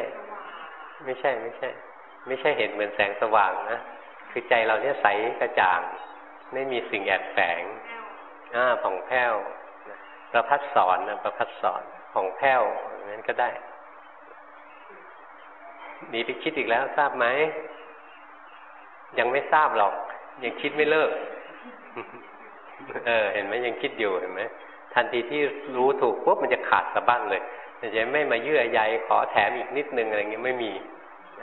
ไม่ใช่ไม่ใช่ ไม่ใช่เห็นเหมือนแสงสว่างนะ คือใจเราเนี่ยใสกระจ่าง ไม่มีสิ่งแอบแฝงอ่าผ่องแผ้ว ประพัดสอนนะประพัดสอนผ่องแผ้วนั้นก็ได้หนีไปคิดอีกแล้วทราบไหม ยังไม่ทราบหรอก ยังคิดไม่เลิก เออ เห็นไหมยังคิดอยู่เห็นไหมทันทีที่รู้ถูกปุ๊บมันจะขาดสะบั้นเลยมันจะไม่มาเยื่อใยขอแถมอีกนิดนึงอะไรเงี้ยไม่มี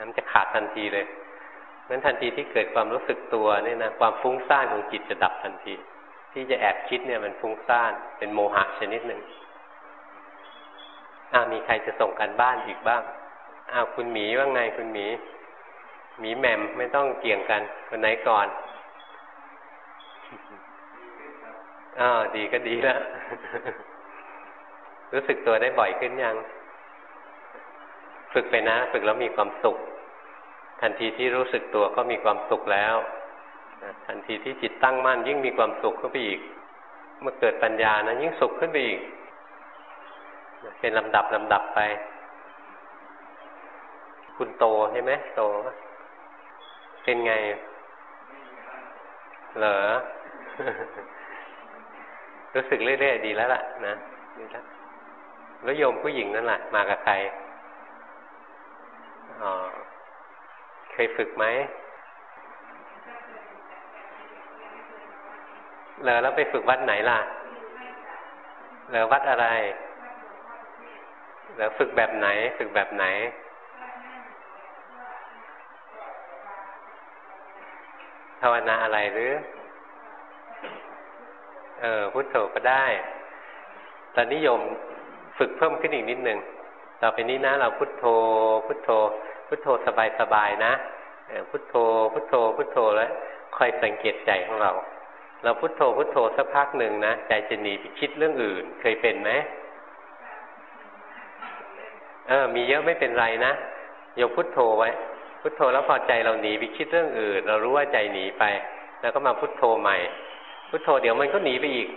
มันจะขาดทันทีเลยนั้นทันทีที่เกิดความรู้สึกตัวเนี่ยนะความฟุ้งซ่านของจิตจะดับทันที ที่จะแอบคิดเนี่ยมันฟุ้งซ่าน เป็นโมหะชนิดหนึ่งอ่ามีใครจะส่งกันบ้านอีกบ้างอ้าวคุณหมีว่าไงคุณหมีหมีแหม่มไม่ต้องเกี่ยงกันคนไหนก่อนอ้าวดีก็ดีแล้ว รู้สึกตัวได้บ่อยขึ้นยัง ฝึกไปนะ ฝึกแล้วมีความสุข ทันทีที่รู้สึกตัวก็มีความสุขแล้ว ทันทีที่จิตตั้งมั่นยิ่งมีความสุขขึ้นไปอีก เมื่อเกิดปัญญานะยิ่งสุขขึ้นไปอีก เป็นลำดับลำดับไป คุณโตใช่ไหมโต เป็นไง เหรอ รู้สึกเรื่อยๆดีแล้วล่ะ นะดีแล้วแล้วโยมผู้หญิงนั่นแหละมากับใคร อ๋อ เคยฝึกไหม เหรอแล้วไปฝึกวัดไหนล่ะเหรอวัดอะไรเหรอฝึกแบบไหน ฝึกแบบไหน ภาวนาอะไรหรือ เออพุทโธก็ได้ ตอนนี้โยมฝึกเพิ่มขึ้นอีกนิดหนึ่งต่อไปนี้นะ เราพุทโธ พุทโธ พุทโธสบายๆนะพุทโธ พุทโธ พุทโธแล้วคอยสังเกตใจของเรา เราพุทโธพุทโธสักพักหนึ่งนะใจจะหนีไปคิดเรื่องอื่น เคยเป็นไหมเออ มีเยอะไม่เป็นไรนะโยมพุทโธไว้ พุทโธแล้วพอใจเราหนีไปคิดเรื่องอื่น เรารู้ว่าใจหนีไป แล้วก็มาพุทโธใหม่ พุทโธเดี๋ยวมันก็หนีไปอีก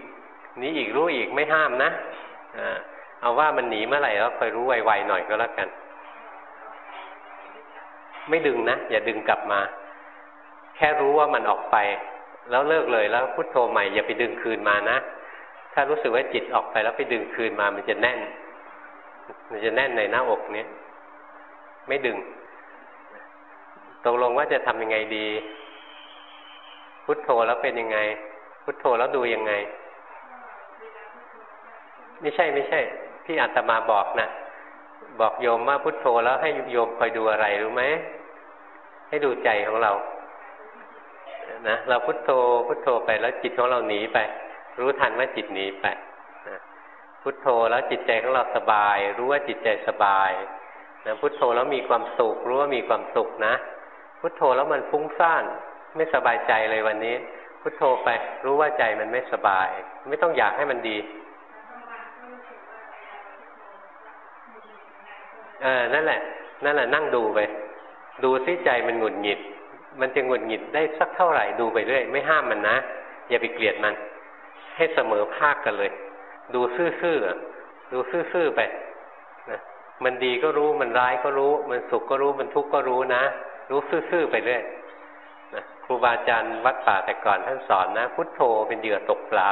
หนีอีกรู้อีกไม่ห้ามนะอ่าเอาว่ามันหนีเมื่อไหร่แล้วคอยรู้ไวๆหน่อยก็แล้วกัน ไม่ดึงนะ อย่าดึงกลับมา แค่รู้ว่ามันออกไป แล้วเลิกเลยแล้วพุทโธใหม่อย่าไปดึงคืนมานะ ถ้ารู้สึกว่าจิตออกไปแล้วไปดึงคืนมา มันจะแน่น มันจะแน่นในหน้าอกเนี้ยไม่ดึงตกลงว่าจะทำยังไงดี พุทโธแล้วเป็นยังไง พุทโธแล้วดูยังไง ไม่ใช่ไม่ใช่ ที่อาตมาบอกนะบอกโยมว่าพุทโธแล้วให้โยมคอยดูอะไรรู้ไหมให้ดูใจของเรา นะเราพุทโธพุทโธไปแล้วจิตของเราหนีไป รู้ทันว่าจิตหนีไปนะพุทโธแล้วจิตใจของเราสบาย รู้ว่าจิตใจสบายนะพุทโธแล้วมีความสุขรู้ว่ามีความสุขนะ พุทโธแล้วมันฟุ้งซ่านไม่สบายใจเลยวันนี้ พุทโธไป รู้ว่าใจมันไม่สบาย ไม่ต้องอยากให้มันดีเออนั่นแหละ นั่นแหละนั่งดูไปดูซิใจมันหงุดหงิด มันจะหงุดหงิดได้สักเท่าไหร่ดูไปเรื่อยไม่ห้ามมันนะอย่าไปเกลียดมัน ให้เสมอภาคกันเลย ดูซื่อๆดูซื่อๆไปนะมันดีก็รู้มันร้ายก็รู้ มันสุขก็รู้มันทุกข์ก็รู้นะ รู้ซื่อๆไปเรื่อยนะครูบาอาจารย์วัดป่าแต่ก่อนท่านสอนนะ พุทโธเป็นเหยื่อตกปลา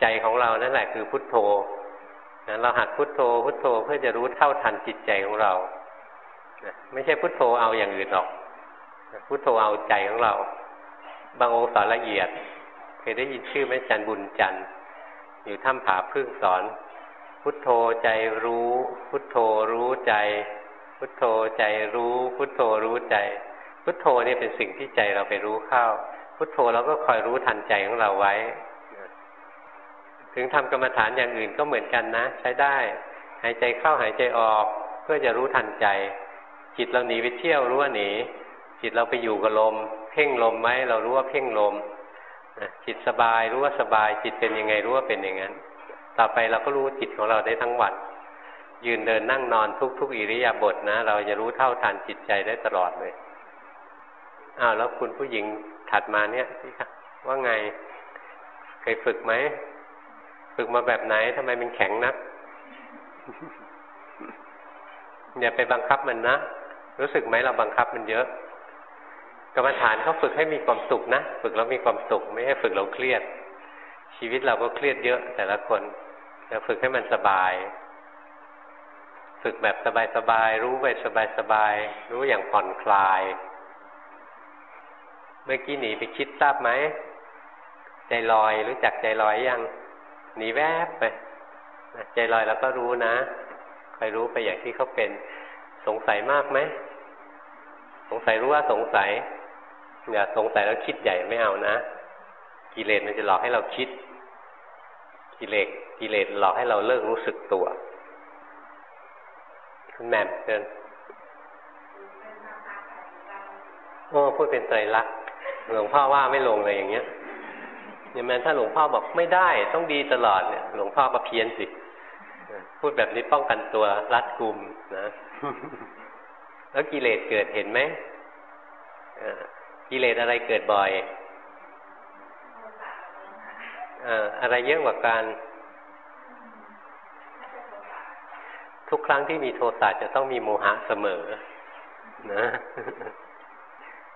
ใจของเรานั่นแหละคือพุทโธนะเราหัดพุทโธพุทโธเพื่อจะรู้เท่าทันจิตใจของเรานะไม่ใช่พุทโธเอาอย่างอื่นหรอก พุทโธเอาใจของเรา บางองค์สอนละเอียด เคยได้ยินชื่อไหมจันบุญจันอยู่ถ้ำผาพึ่งสอน พุทโธใจรู้ พุทโธรู้ใจ พุทโธใจรู้ พุทโธรู้ใจ พุทโธนี่เป็นสิ่งที่ใจเราไปรู้เข้า พุทโธเราก็คอยรู้ทันใจของเราไว้ ถึงทำกรรมฐานอย่างอื่นก็เหมือนกันนะ ใช้ได้ หายใจเข้าหายใจออก เพื่อจะรู้ทันใจ จิตเราหนีไปเที่ยวรู้ว่าหนี จิตเราไปอยู่กับลม เพ่งลมไหมเรารู้ว่าเพ่งลมจิตสบายรู้ว่าสบาย จิตเป็นยังไงรู้ว่าเป็นอย่างนั้น ต่อไปเราก็รู้จิตของเราได้ทั้งวันยืนเดินนั่งนอนทุกทุกอิริยาบถนะ เราจะรู้เท่าทันจิตใจได้ตลอดเลยอ้าวแล้วคุณผู้หญิงถัดมาเนี่ยว่าไงเคยฝึกไหมฝึกมาแบบไหนทำไมมันแข็งนักอย่าไปบังคับมันนะรู้สึกไหมเราบังคับมันเยอะ กรรมฐานเขาฝึกให้มีความสุขนะ ฝึกแล้วมีความสุข ไม่ให้ฝึกเราเครียด ชีวิตเราก็เครียดเยอะ แต่ละคนเราฝึกให้มันสบาย ฝึกแบบสบายๆรู้ไปสบายๆรู้อย่างผ่อนคลาย เมื่อกี้หนีไปคิดทราบไหมใจลอยรู้จักใจลอยยังหนีแวบไปใจลอยแล้วก็รู้นะคอยรู้ไปอย่างที่เขาเป็น สงสัยมากไหมสงสัยรู้ว่าสงสัย อย่าสงสัยแล้วคิดใหญ่ไม่เอานะกิเลสมันจะหลอกให้เราคิด กิเลสกิเลสหลอกให้เราเลิกรู้สึกตัว คุณแม่เชิญโอ้พูดเป็นไตรลักษณ์หลวงพ่อว่าไม่ลงเลยอย่างเงี้ยอย่างนั้นถ้าหลวงพ่อบอกไม่ได้ต้องดีตลอดเนี่ย หลวงพ่อก็เพี้ยนสิพูดแบบนี้ป้องกันตัวรัดกุมนะ แล้วกิเลสเกิดเห็นไหม กิเลสอะไรเกิดบ่อยอะไรเยอะกว่ากัน ทุกครั้งที่มีโทสะจะต้องมีโมหะเสมอ นะ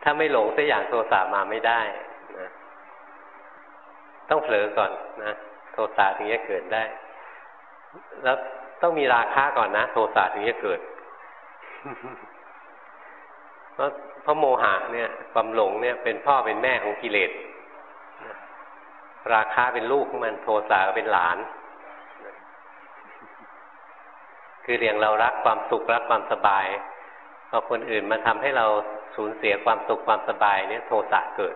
ถ้าไม่หลงสักอย่างโทสะมาไม่ได้นะต้องเผลอก่อนนะโทสะถึงจะเกิดได้ แล้วต้องมีราคาก่อนนะ โทสะถึงจะเกิดเพราะ เพราะโมหะเนี่ยความหลงเนี่ยเป็นพ่อเป็นแม่ของกิเลสราคาเป็นลูกของมันโทสะเป็นหลาน คือเรียงเรารักความสุขรักความสบายพอคนอื่นมาทำให้เราสูญเสียความสุขความสบายเนี่ยโทสะเกิด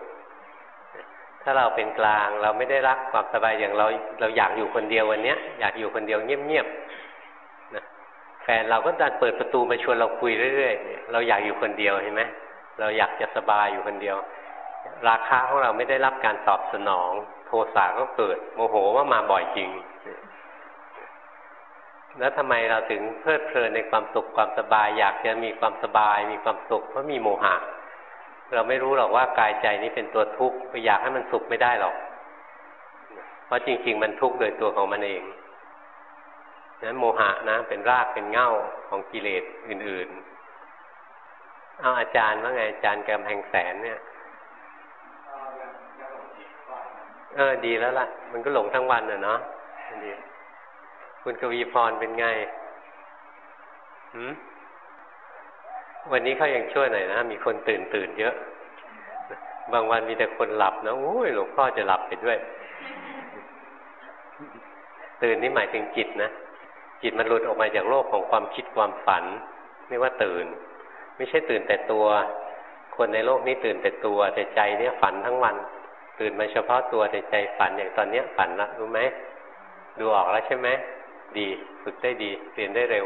ถ้าเราเป็นกลางเราไม่ได้รักความสบายอย่างเราเราอยากอยู่คนเดียววันเนี้ยอยากอยู่คนเดียวเงียบๆนะแฟนเราก็ดันเปิดประตูมาชวนเราคุยเรื่อยๆ เราอยากอยู่คนเดียวเห็นไหม เราอยากจะสบายอยู่คนเดียว ราคาของเราไม่ได้รับการตอบสนอง โทสะก็เกิด โมโหว่ามาบ่อยจริง แล้วทำไมเราถึงเพลิดเพลินในความสุขความสบาย อยากจะมีความสบาย มีความสุขเพราะมีโมหะ เราไม่รู้หรอกว่ากายใจนี้เป็นตัวทุกข์ไปอยากให้มันสุขไม่ได้หรอก เพราะจริง ๆ มันทุกข์โดยตัวของมันเองนั้นโมหะนะ เป็นรากเป็นเง่าของกิเลสอื่น ๆ เอาอาจารย์ว่าไงอาจารย์กำแพงแสนเนี่ยเออดีแล้วล่ะ มันก็หลงทั้งวันอะเนาะดีคุณกวีพรเป็นไงหืมวันนี้เขายังช่วยหน่อยนะ มีคนตื่นตื่นเยอะ บางวันมีแต่คนหลับนะโอ้ยหลวงพ่อจะหลับไปด้วย ตื่นนี่หมายถึงจิตนะ จิตมันหลุดออกมาจากโลกของความคิดความฝัน ไม่ว่าตื่น ไม่ใช่ตื่นแต่ตัว คนในโลกนี้ตื่นแต่ตัว แต่ใจเนี่ยฝันทั้งวัน ตื่นมาเฉพาะตัวแต่ใจฝันอย่างตอนเนี้ยฝันละรู้ไหมดูออกแล้วใช่ไหมดีฝึกได้ดีเรียนได้เร็ว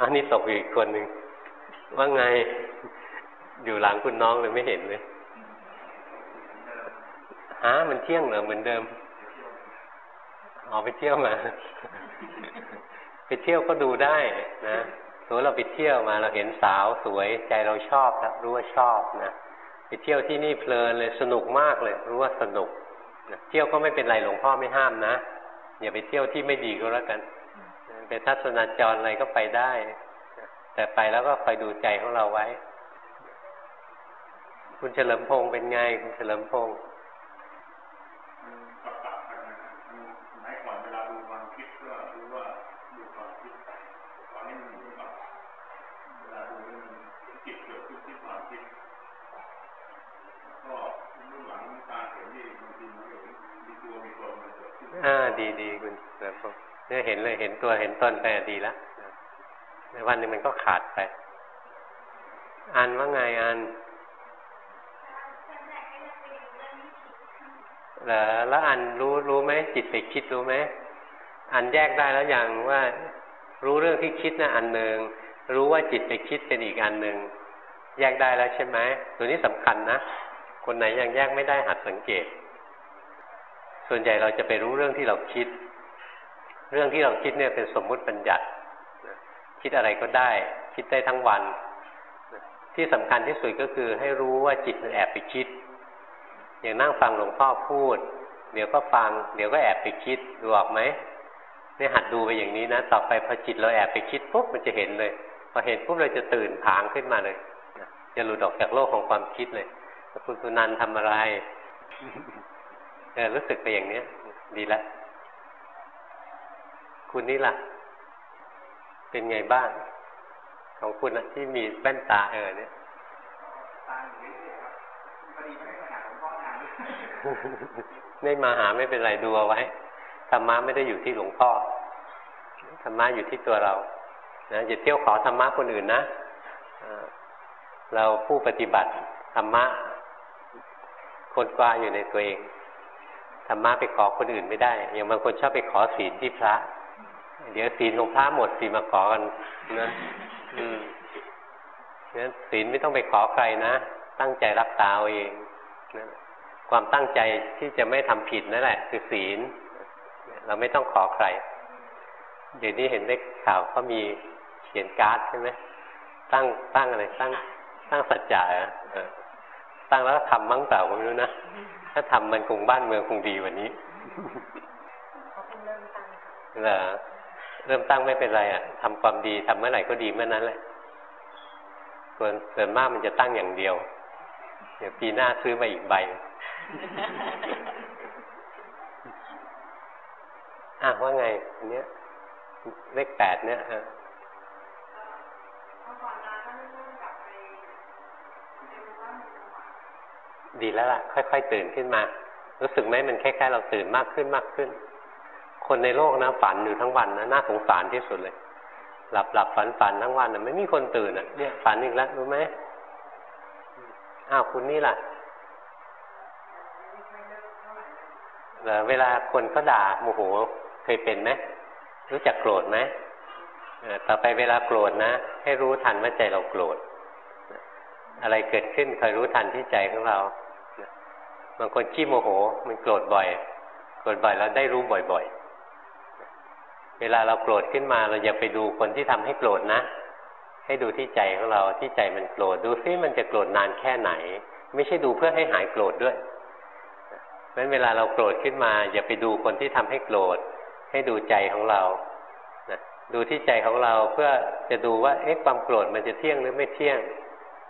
อันนี้ตกอีกคนหนึ่งว่าไงอยู่หลังคุณน้องเลยไม่เห็นเลยฮะมันเที่ยงเหรอเหมือนเดิมออกไปเที่ยวมา ไปเที่ยวก็ดูได้นะ มมติเราไปเที่ยวมาเราเห็นสาวสวยใจเราชอบครับรู้ว่าชอบนะไปเที่ยวที่นี่เพลินเลยสนุกมากเลย รู้ว่าสนุกเที่ยวก็ไม่เป็นไรหลวงพ่อไม่ห้ามนะอย่าไปเที่ยวที่ไม่ดีก็แล้วกันไปทัศนาจรอะไรก็ไปได้ แต่ไปแล้วก็คอยดูใจของเราไว้ คุณเฉลิมพงศ์เป็นไง คุณเฉลิมพงศ์อ่าดีดีคุณ เสริมพงศ์เนี่ยเห็นเลยเห็นตัวเห็นตนไปดีแล้วในวันนึงมันก็ขาดไปอันว่าไงอันเหรอแล้วอันรู้รู้ไหมจิตไปคิดรู้ไหมอันแยกได้แล้วอย่างว่ารู้เรื่องที่คิดนะอันหนึ่งรู้ว่าจิตไปคิดเป็นอีกอันหนึ่งแยกได้แล้วใช่ไหมตัวนี้สำคัญนะคนไหนยังแยกไม่ได้หัดสังเกต ส่วนใหญ่เราจะไปรู้เรื่องที่เราคิด เรื่องที่เราคิดเนี่ยเป็นสมมุติปัญญัติคิดอะไรก็ได้ คิดได้ทั้งวัน ที่สำคัญที่สุดก็คือให้รู้ว่าจิตมันแอบไปคิด อย่างนั่งฟังหลวงพ่อพูด เดี๋ยวก็ฟัง เดี๋ยวก็แอบไปคิดดูออกไหมเนี่ยหัดดูไปอย่างนี้นะ ต่อไปพอจิตเราแอบไปคิดปุ๊บมันจะเห็นเลย พอเห็นปุ๊บเราจะตื่นผางขึ้นมาเลย จะหลุดออกจากโลกของความคิดเลยคุณสุนันทำอะไรเออรู้สึกไปอย่างเนี้ย ดีแล้ว คุณนี่ล่ะ เป็นไงบ้าง ของคุณนะที่มีแว่นตาเออเนี่ยไม่มาหาไม่เป็นไรดูเอาไว้ธรรมะไม่ได้อยู่ที่หลวงพ่อธรรมะอยู่ที่ตัวเรานะอย่าเที่ยวขอธรรมะคนอื่นนะเราผู้ปฏิบัติธรรมะคนกว้าอยู่ในตัวเองธรรมะไปขอคนอื่นไม่ได้ อย่างบางคนชอบไปขอศีลที่พระ เดี๋ยวศีลของพระหมดศีลมาขอกันนะอืมงั้นศีลไม่ต้องไปขอใครนะ ตั้งใจรักษาเอาเองนะความตั้งใจที่จะไม่ทำผิดนั่นแหละ คือศีล เราไม่ต้องขอใคร เดี๋ยวนี้เห็นได้ข่าวเขามีเขียนการ์ดใช่ไหมตั้งตั้งอะไรตั้ง ตั้งสัจจะตั้งแล้วทำมั้งเปล่าไม่รู้นะถ้าทำมันคงบ้านเมืองคงดีวันนี้เหรอ เริ่มตั้งไม่เป็นไรอะทำความดีทำเมื่อไหร่ก็ดีเมื่อนั้นแหละส่วนส่วนมากมันจะตั้งอย่างเดียว เดี๋ยวปีหน้าซื้อมาอีกใบอะว่าไงอันเนี้ยเลขแปดเนี้ยดีแล้วล่ะ ค่อย ๆ ตื่นขึ้นมา รู้สึกไหมมันคล้ายๆเราตื่นมากขึ้นมากขึ้น คนในโลกนะฝันอยู่ทั้งวันนะน่าสงสารที่สุดเลย หลับหลับฝันฝันทั้งวันนะไม่มีคนตื่นอะ เนี่ยฝันอีกแล้วรู้ไหมอ้าวคุณนี่ล่ะเวลาคนเขาด่าโมโหเคยเป็นไหมรู้จักโกรธไหมต่อไปเวลาโกรธนะ ให้รู้ทันว่าใจเราโกรธอะไรเกิดขึ้นคอยรู้ทันที่ใจของเราบางคนขี้โมโห มันโกรธบ่อย โกรธบ่อยแล้วได้รู้บ่อยๆ เวลาเราโกรธขึ้นมาเราอย่าไปดูคนที่ทำให้โกรธนะ ให้ดูที่ใจของเราที่ใจมันโกรธดูซิมันจะโกรธนานแค่ไหน ไม่ใช่ดูเพื่อให้หายโกรธด้วยเพราะนั้นเวลาเราโกรธขึ้นมา อย่าไปดูคนที่ทำให้โกรธ ให้ดูใจของเราดูที่ใจของเราเพื่อจะดูว่าเอ๊ะความโกรธมันจะเที่ยงหรือไม่เที่ยง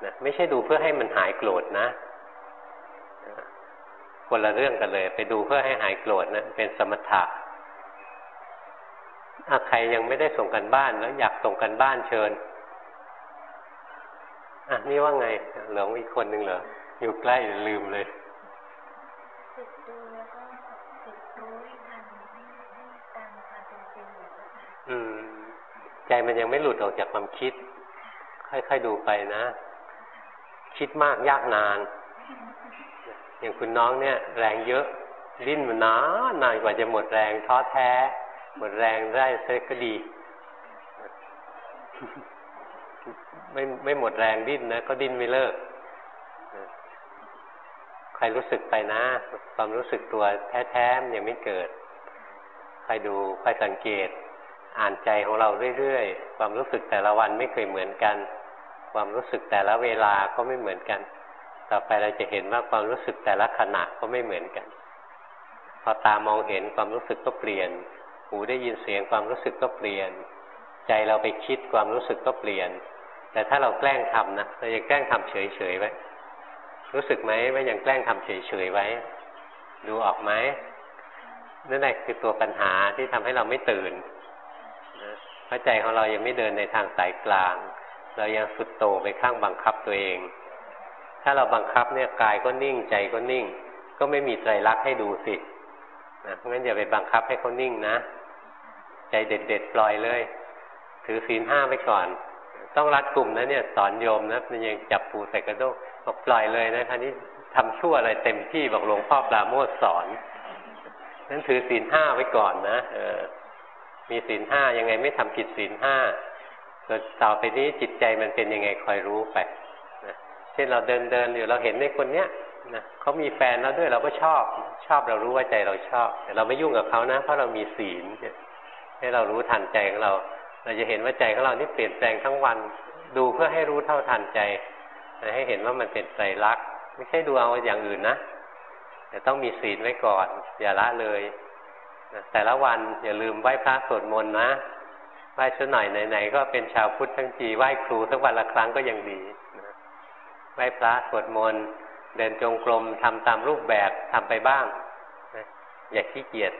นะไม่ใช่ดูเพื่อให้มันหายโกรธนะคนละเรื่องกันเลย ไปดูเพื่อให้หายโกรธนะเป็นสมถะ ถ้าใครยังไม่ได้ส่งกันบ้านแล้วอยากส่งกันบ้านเชิญอะนี่ว่าไง เหลืองอีกคนหนึ่งเหรอ อยู่ใกล้ลืมเลยอืม ใจมันยังไม่หลุดออกจากความคิด ค่อยๆดูไปนะ คิดมากยากนาน อย่างคุณน้องเนี่ย แรงเยอะ ดิ้นมันนานนานกว่าจะหมดแรงท้อแท้ หมดแรงได้เซ็ก็ดี ไม่ไม่หมดแรงดิ้นนะ ก็ดิ้นไม่เลิก ใครรู้สึกไปนะ ความรู้สึกตัวแท้ๆยังไม่เกิด ใครดูใครสังเกต อ่านใจของเราเรื่อยๆ ความรู้สึกแต่ละวันไม่เคยเหมือนกัน ความรู้สึกแต่ละเวลาก็ไม่เหมือนกัน ต่อไปเราจะเห็นว่าความรู้สึกแต่ละขณะก็ไม่เหมือนกัน พอตามองเห็นความรู้สึกก็เปลี่ยน หูได้ยินเสียงความรู้สึกก็เปลี่ยน ใจเราไปคิดความรู้สึกก็เปลี่ยน แต่ถ้าเราแกล้งทำนะเรายังแกล้งทำเฉยๆไว้รู้สึกไหมว่ายังแกล้งทำเฉยๆไว้ ดูออกไหมนั่นแหละคือตัวปัญหาที่ทำให้เราไม่ตื่นเพราะใจของเรายังไม่เดินในทางสายกลาง เรายังสุดโตไปข้างบังคับตัวเอง ถ้าเราบังคับเนี่ยกายก็นิ่งใจก็นิ่ง ก็ไม่มีใจรักให้ดูสินะงั้นอย่าไปบังคับให้เขานิ่งนะ ใจเด็ดๆปล่อยเลย ถือศีลห้าไว้ก่อน ต้องรัดกลุ่มนะเนี่ยสอนโยมนะมันยังจับปูใส่กระโดกบอกปล่อยเลยนะครนี้ทำชั่วอะไรเต็มที่บอกหลวงพ่อปราโมทสอนนั้นถือศีลห้าไว้ก่อนนะเออ มีศีลห้ายังไงไม่ทำผิดศีลห้าต่อไปนี้จิตใจมันเป็นยังไงคอยรู้ไปนะเช่นเราเดินเดินอยู่เราเห็นในคนเนี้ยนะเขามีแฟนแล้วด้วยเราก็ชอบ ชอบเรารู้ว่าใจเราชอบ แต่เราไม่ยุ่งกับเขานะ เพราะเรามีศีล ให้เรารู้ทันใจของเรา เราจะเห็นว่าใจของเรานี่เปลี่ยนแปลงทั้งวัน ดูเพื่อให้รู้เท่าทันใจ ให้เห็นว่ามันเป็นไตรลักษณ์ไม่ใช่ดูเอาอย่างอื่นนะแต่ต้องมีศีลไว้ก่อน อย่าละเลยแต่ละวันอย่าลืมไหว้พระสวดมนต์นะไหว้ชุดหน่อยไหนๆก็เป็นชาวพุทธทั้งทีไหว้ครูสักวันละครั้งก็ยังดีไหว้พระสวดมนต์เดินจงกรมทำตามรูปแบบทำไปบ้างอย่าขี้เกียจ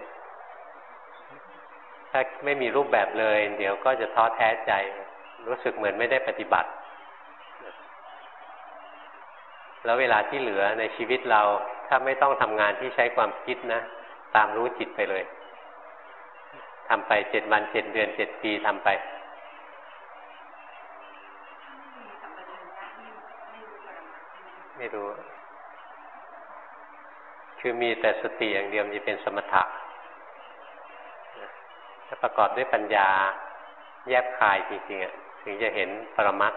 ถ้าไม่มีรูปแบบเลย เดี๋ยวก็จะท้อแท้ใจ รู้สึกเหมือนไม่ได้ปฏิบัติ แล้วเวลาที่เหลือในชีวิตเราถ้าไม่ต้องทำงานที่ใช้ความคิดนะ ตามรู้จิตไปเลยทำไปเจ็ดวันเจ็ดเดือนเจ็ดปีทำไปไม่รู้ คือมีแต่สติอย่างเดียวจะเป็นสมถะ ประกอบด้วยปัญญา แยบคายจริงๆอะถึงจะเห็นปรมัต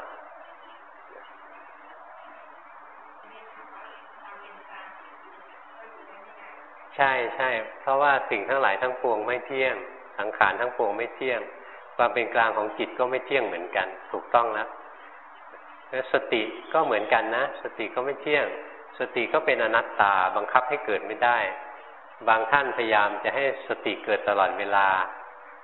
ใช่ใช่เพราะว่าสิ่งทั้งหลายทั้งปวงไม่เที่ยง สังขารทั้งปวงไม่เที่ยง ความเป็นกลางของจิตก็ไม่เที่ยงเหมือนกัน ถูกต้องแล้วสติก็เหมือนกันนะ สติก็ไม่เที่ยง สติก็เป็นอนัตตาบังคับให้เกิดไม่ได้ บางท่านพยายามจะให้สติเกิดตลอดเวลา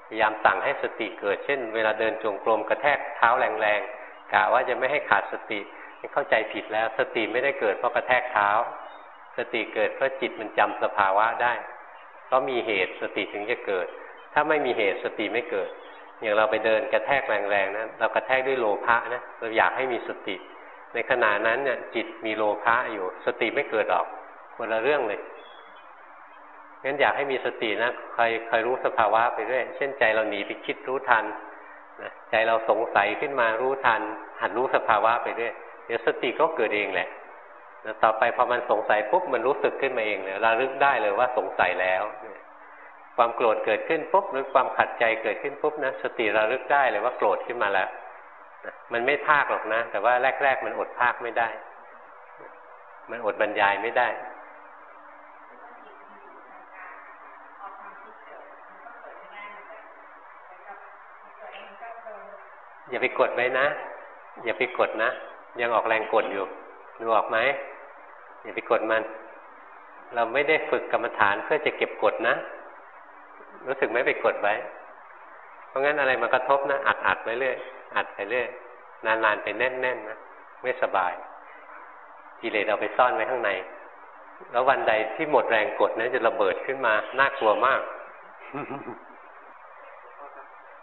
พยายามสั่งให้สติเกิด เช่น เวลาเดินจงกรมกระแทกเท้าแรงๆกะว่าจะไม่ให้ขาดสติเข้าใจผิดแล้ว สติไม่ได้เกิดเพราะกระแทกเท้า สติเกิดเพราะจิตมันจำสภาวะได้เพราะมีเหตุสติถึงจะเกิด ถ้าไม่มีเหตุสติไม่เกิด อย่างเราไปเดินกระแทกแรงๆนะเรากระแทกด้วยโลภะนะเราอยากให้มีสติ ในขณะนั้นเนี่ยจิตมีโลภะอยู่ สติไม่เกิดหรอกคนละเรื่องเลย งั้นอยากให้มีสตินะคอยคอยรู้สภาวะไปเรื่อย เช่นใจเราหนีไปคิดรู้ทันนะใจเราสงสัยขึ้นมารู้ทัน หัดรู้สภาวะไปเรื่อย เดี๋ยวสติก็เกิดเองแหละต่อไปพอมันสงสัยปุ๊บมันรู้สึกขึ้นมาเองเลยระลึกได้เลยว่าสงสัยแล้วความโกรธเกิดขึ้นปุ๊บหรือความขัดใจเกิดขึ้นปุ๊บนะสติระลึกได้เลยว่าโกรธขึ้นมาแล้วมันไม่ภาคหรอกนะ แต่ว่าแรก ๆ มันอดภาคไม่ได้ มันอดบรรยายไม่ได้ อย่าไปกดไว้นะ อย่าไปกดนะ ยังออกแรงกดอยู่ดูออกไหมอย่าไปกดมัน เราไม่ได้ฝึกกรรมฐานเพื่อจะเก็บกดนะ รู้สึกไม่ไปกดไว้ เพราะงั้นอะไรมากระทบนะ อัดอัดไปเรื่อยอัดไปเรื่อยนานๆไปแน่นๆนะไม่สบายกิเลสเอาไปซ่อนไว้ข้างใน แล้ววันใดที่หมดแรงกดนั้นจะระเบิดขึ้นมาน่ากลัวมาก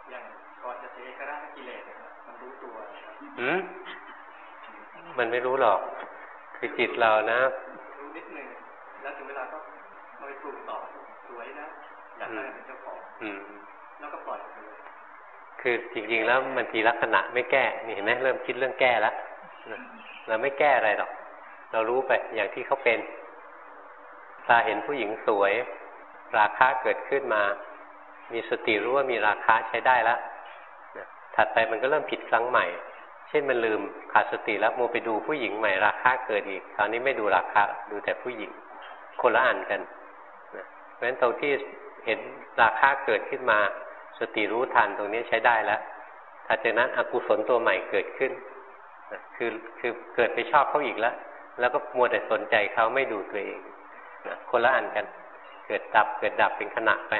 อย่างก่อนจะเทกระด้างกิเลสมันรู้ตัวอื มมันไม่รู้หรอกคือจิตเรานะรู้นิดนึงแล้วถึงเวลาก็เอาไปปรุงต่อสวยนะอยากได้เป็นเจ้าของแล้วก็ปล่อยไปเลยคือจริงๆแล้วมันทีลักษณะไม่แก้นี่เห็นไหมเริ่มคิดเรื่องแก้แล้วเราไม่แก้อะไรหรอก เรารู้ไปอย่างที่เขาเป็นตาเห็นผู้หญิงสวย ราคาเกิดขึ้นมา มีสติรู้ว่ามีราคาใช้ได้แล้วถัดไปมันก็เริ่มผิดครั้งใหม่ เช่นมันลืมขาดสติแล้วโมไปดูผู้หญิงใหม่ราคาเกิดอีกคราวนี้ไม่ดูราคาดูแต่ผู้หญิงคนละอันกันเพราะฉะนั้นตรงที่เห็นราคาเกิดขึ้นมา สติรู้ทันตรงนี้ใช้ได้แล้วถ้าจากนั้นอกุศลตัวใหม่เกิดขึ้นคือคือเกิดไปชอบเขาอีกแล้ว แล้วก็มัวแต่สนใจเขาไม่ดูตัวเองคนละอันกัน เกิดดับเกิดดับเป็นขณะไป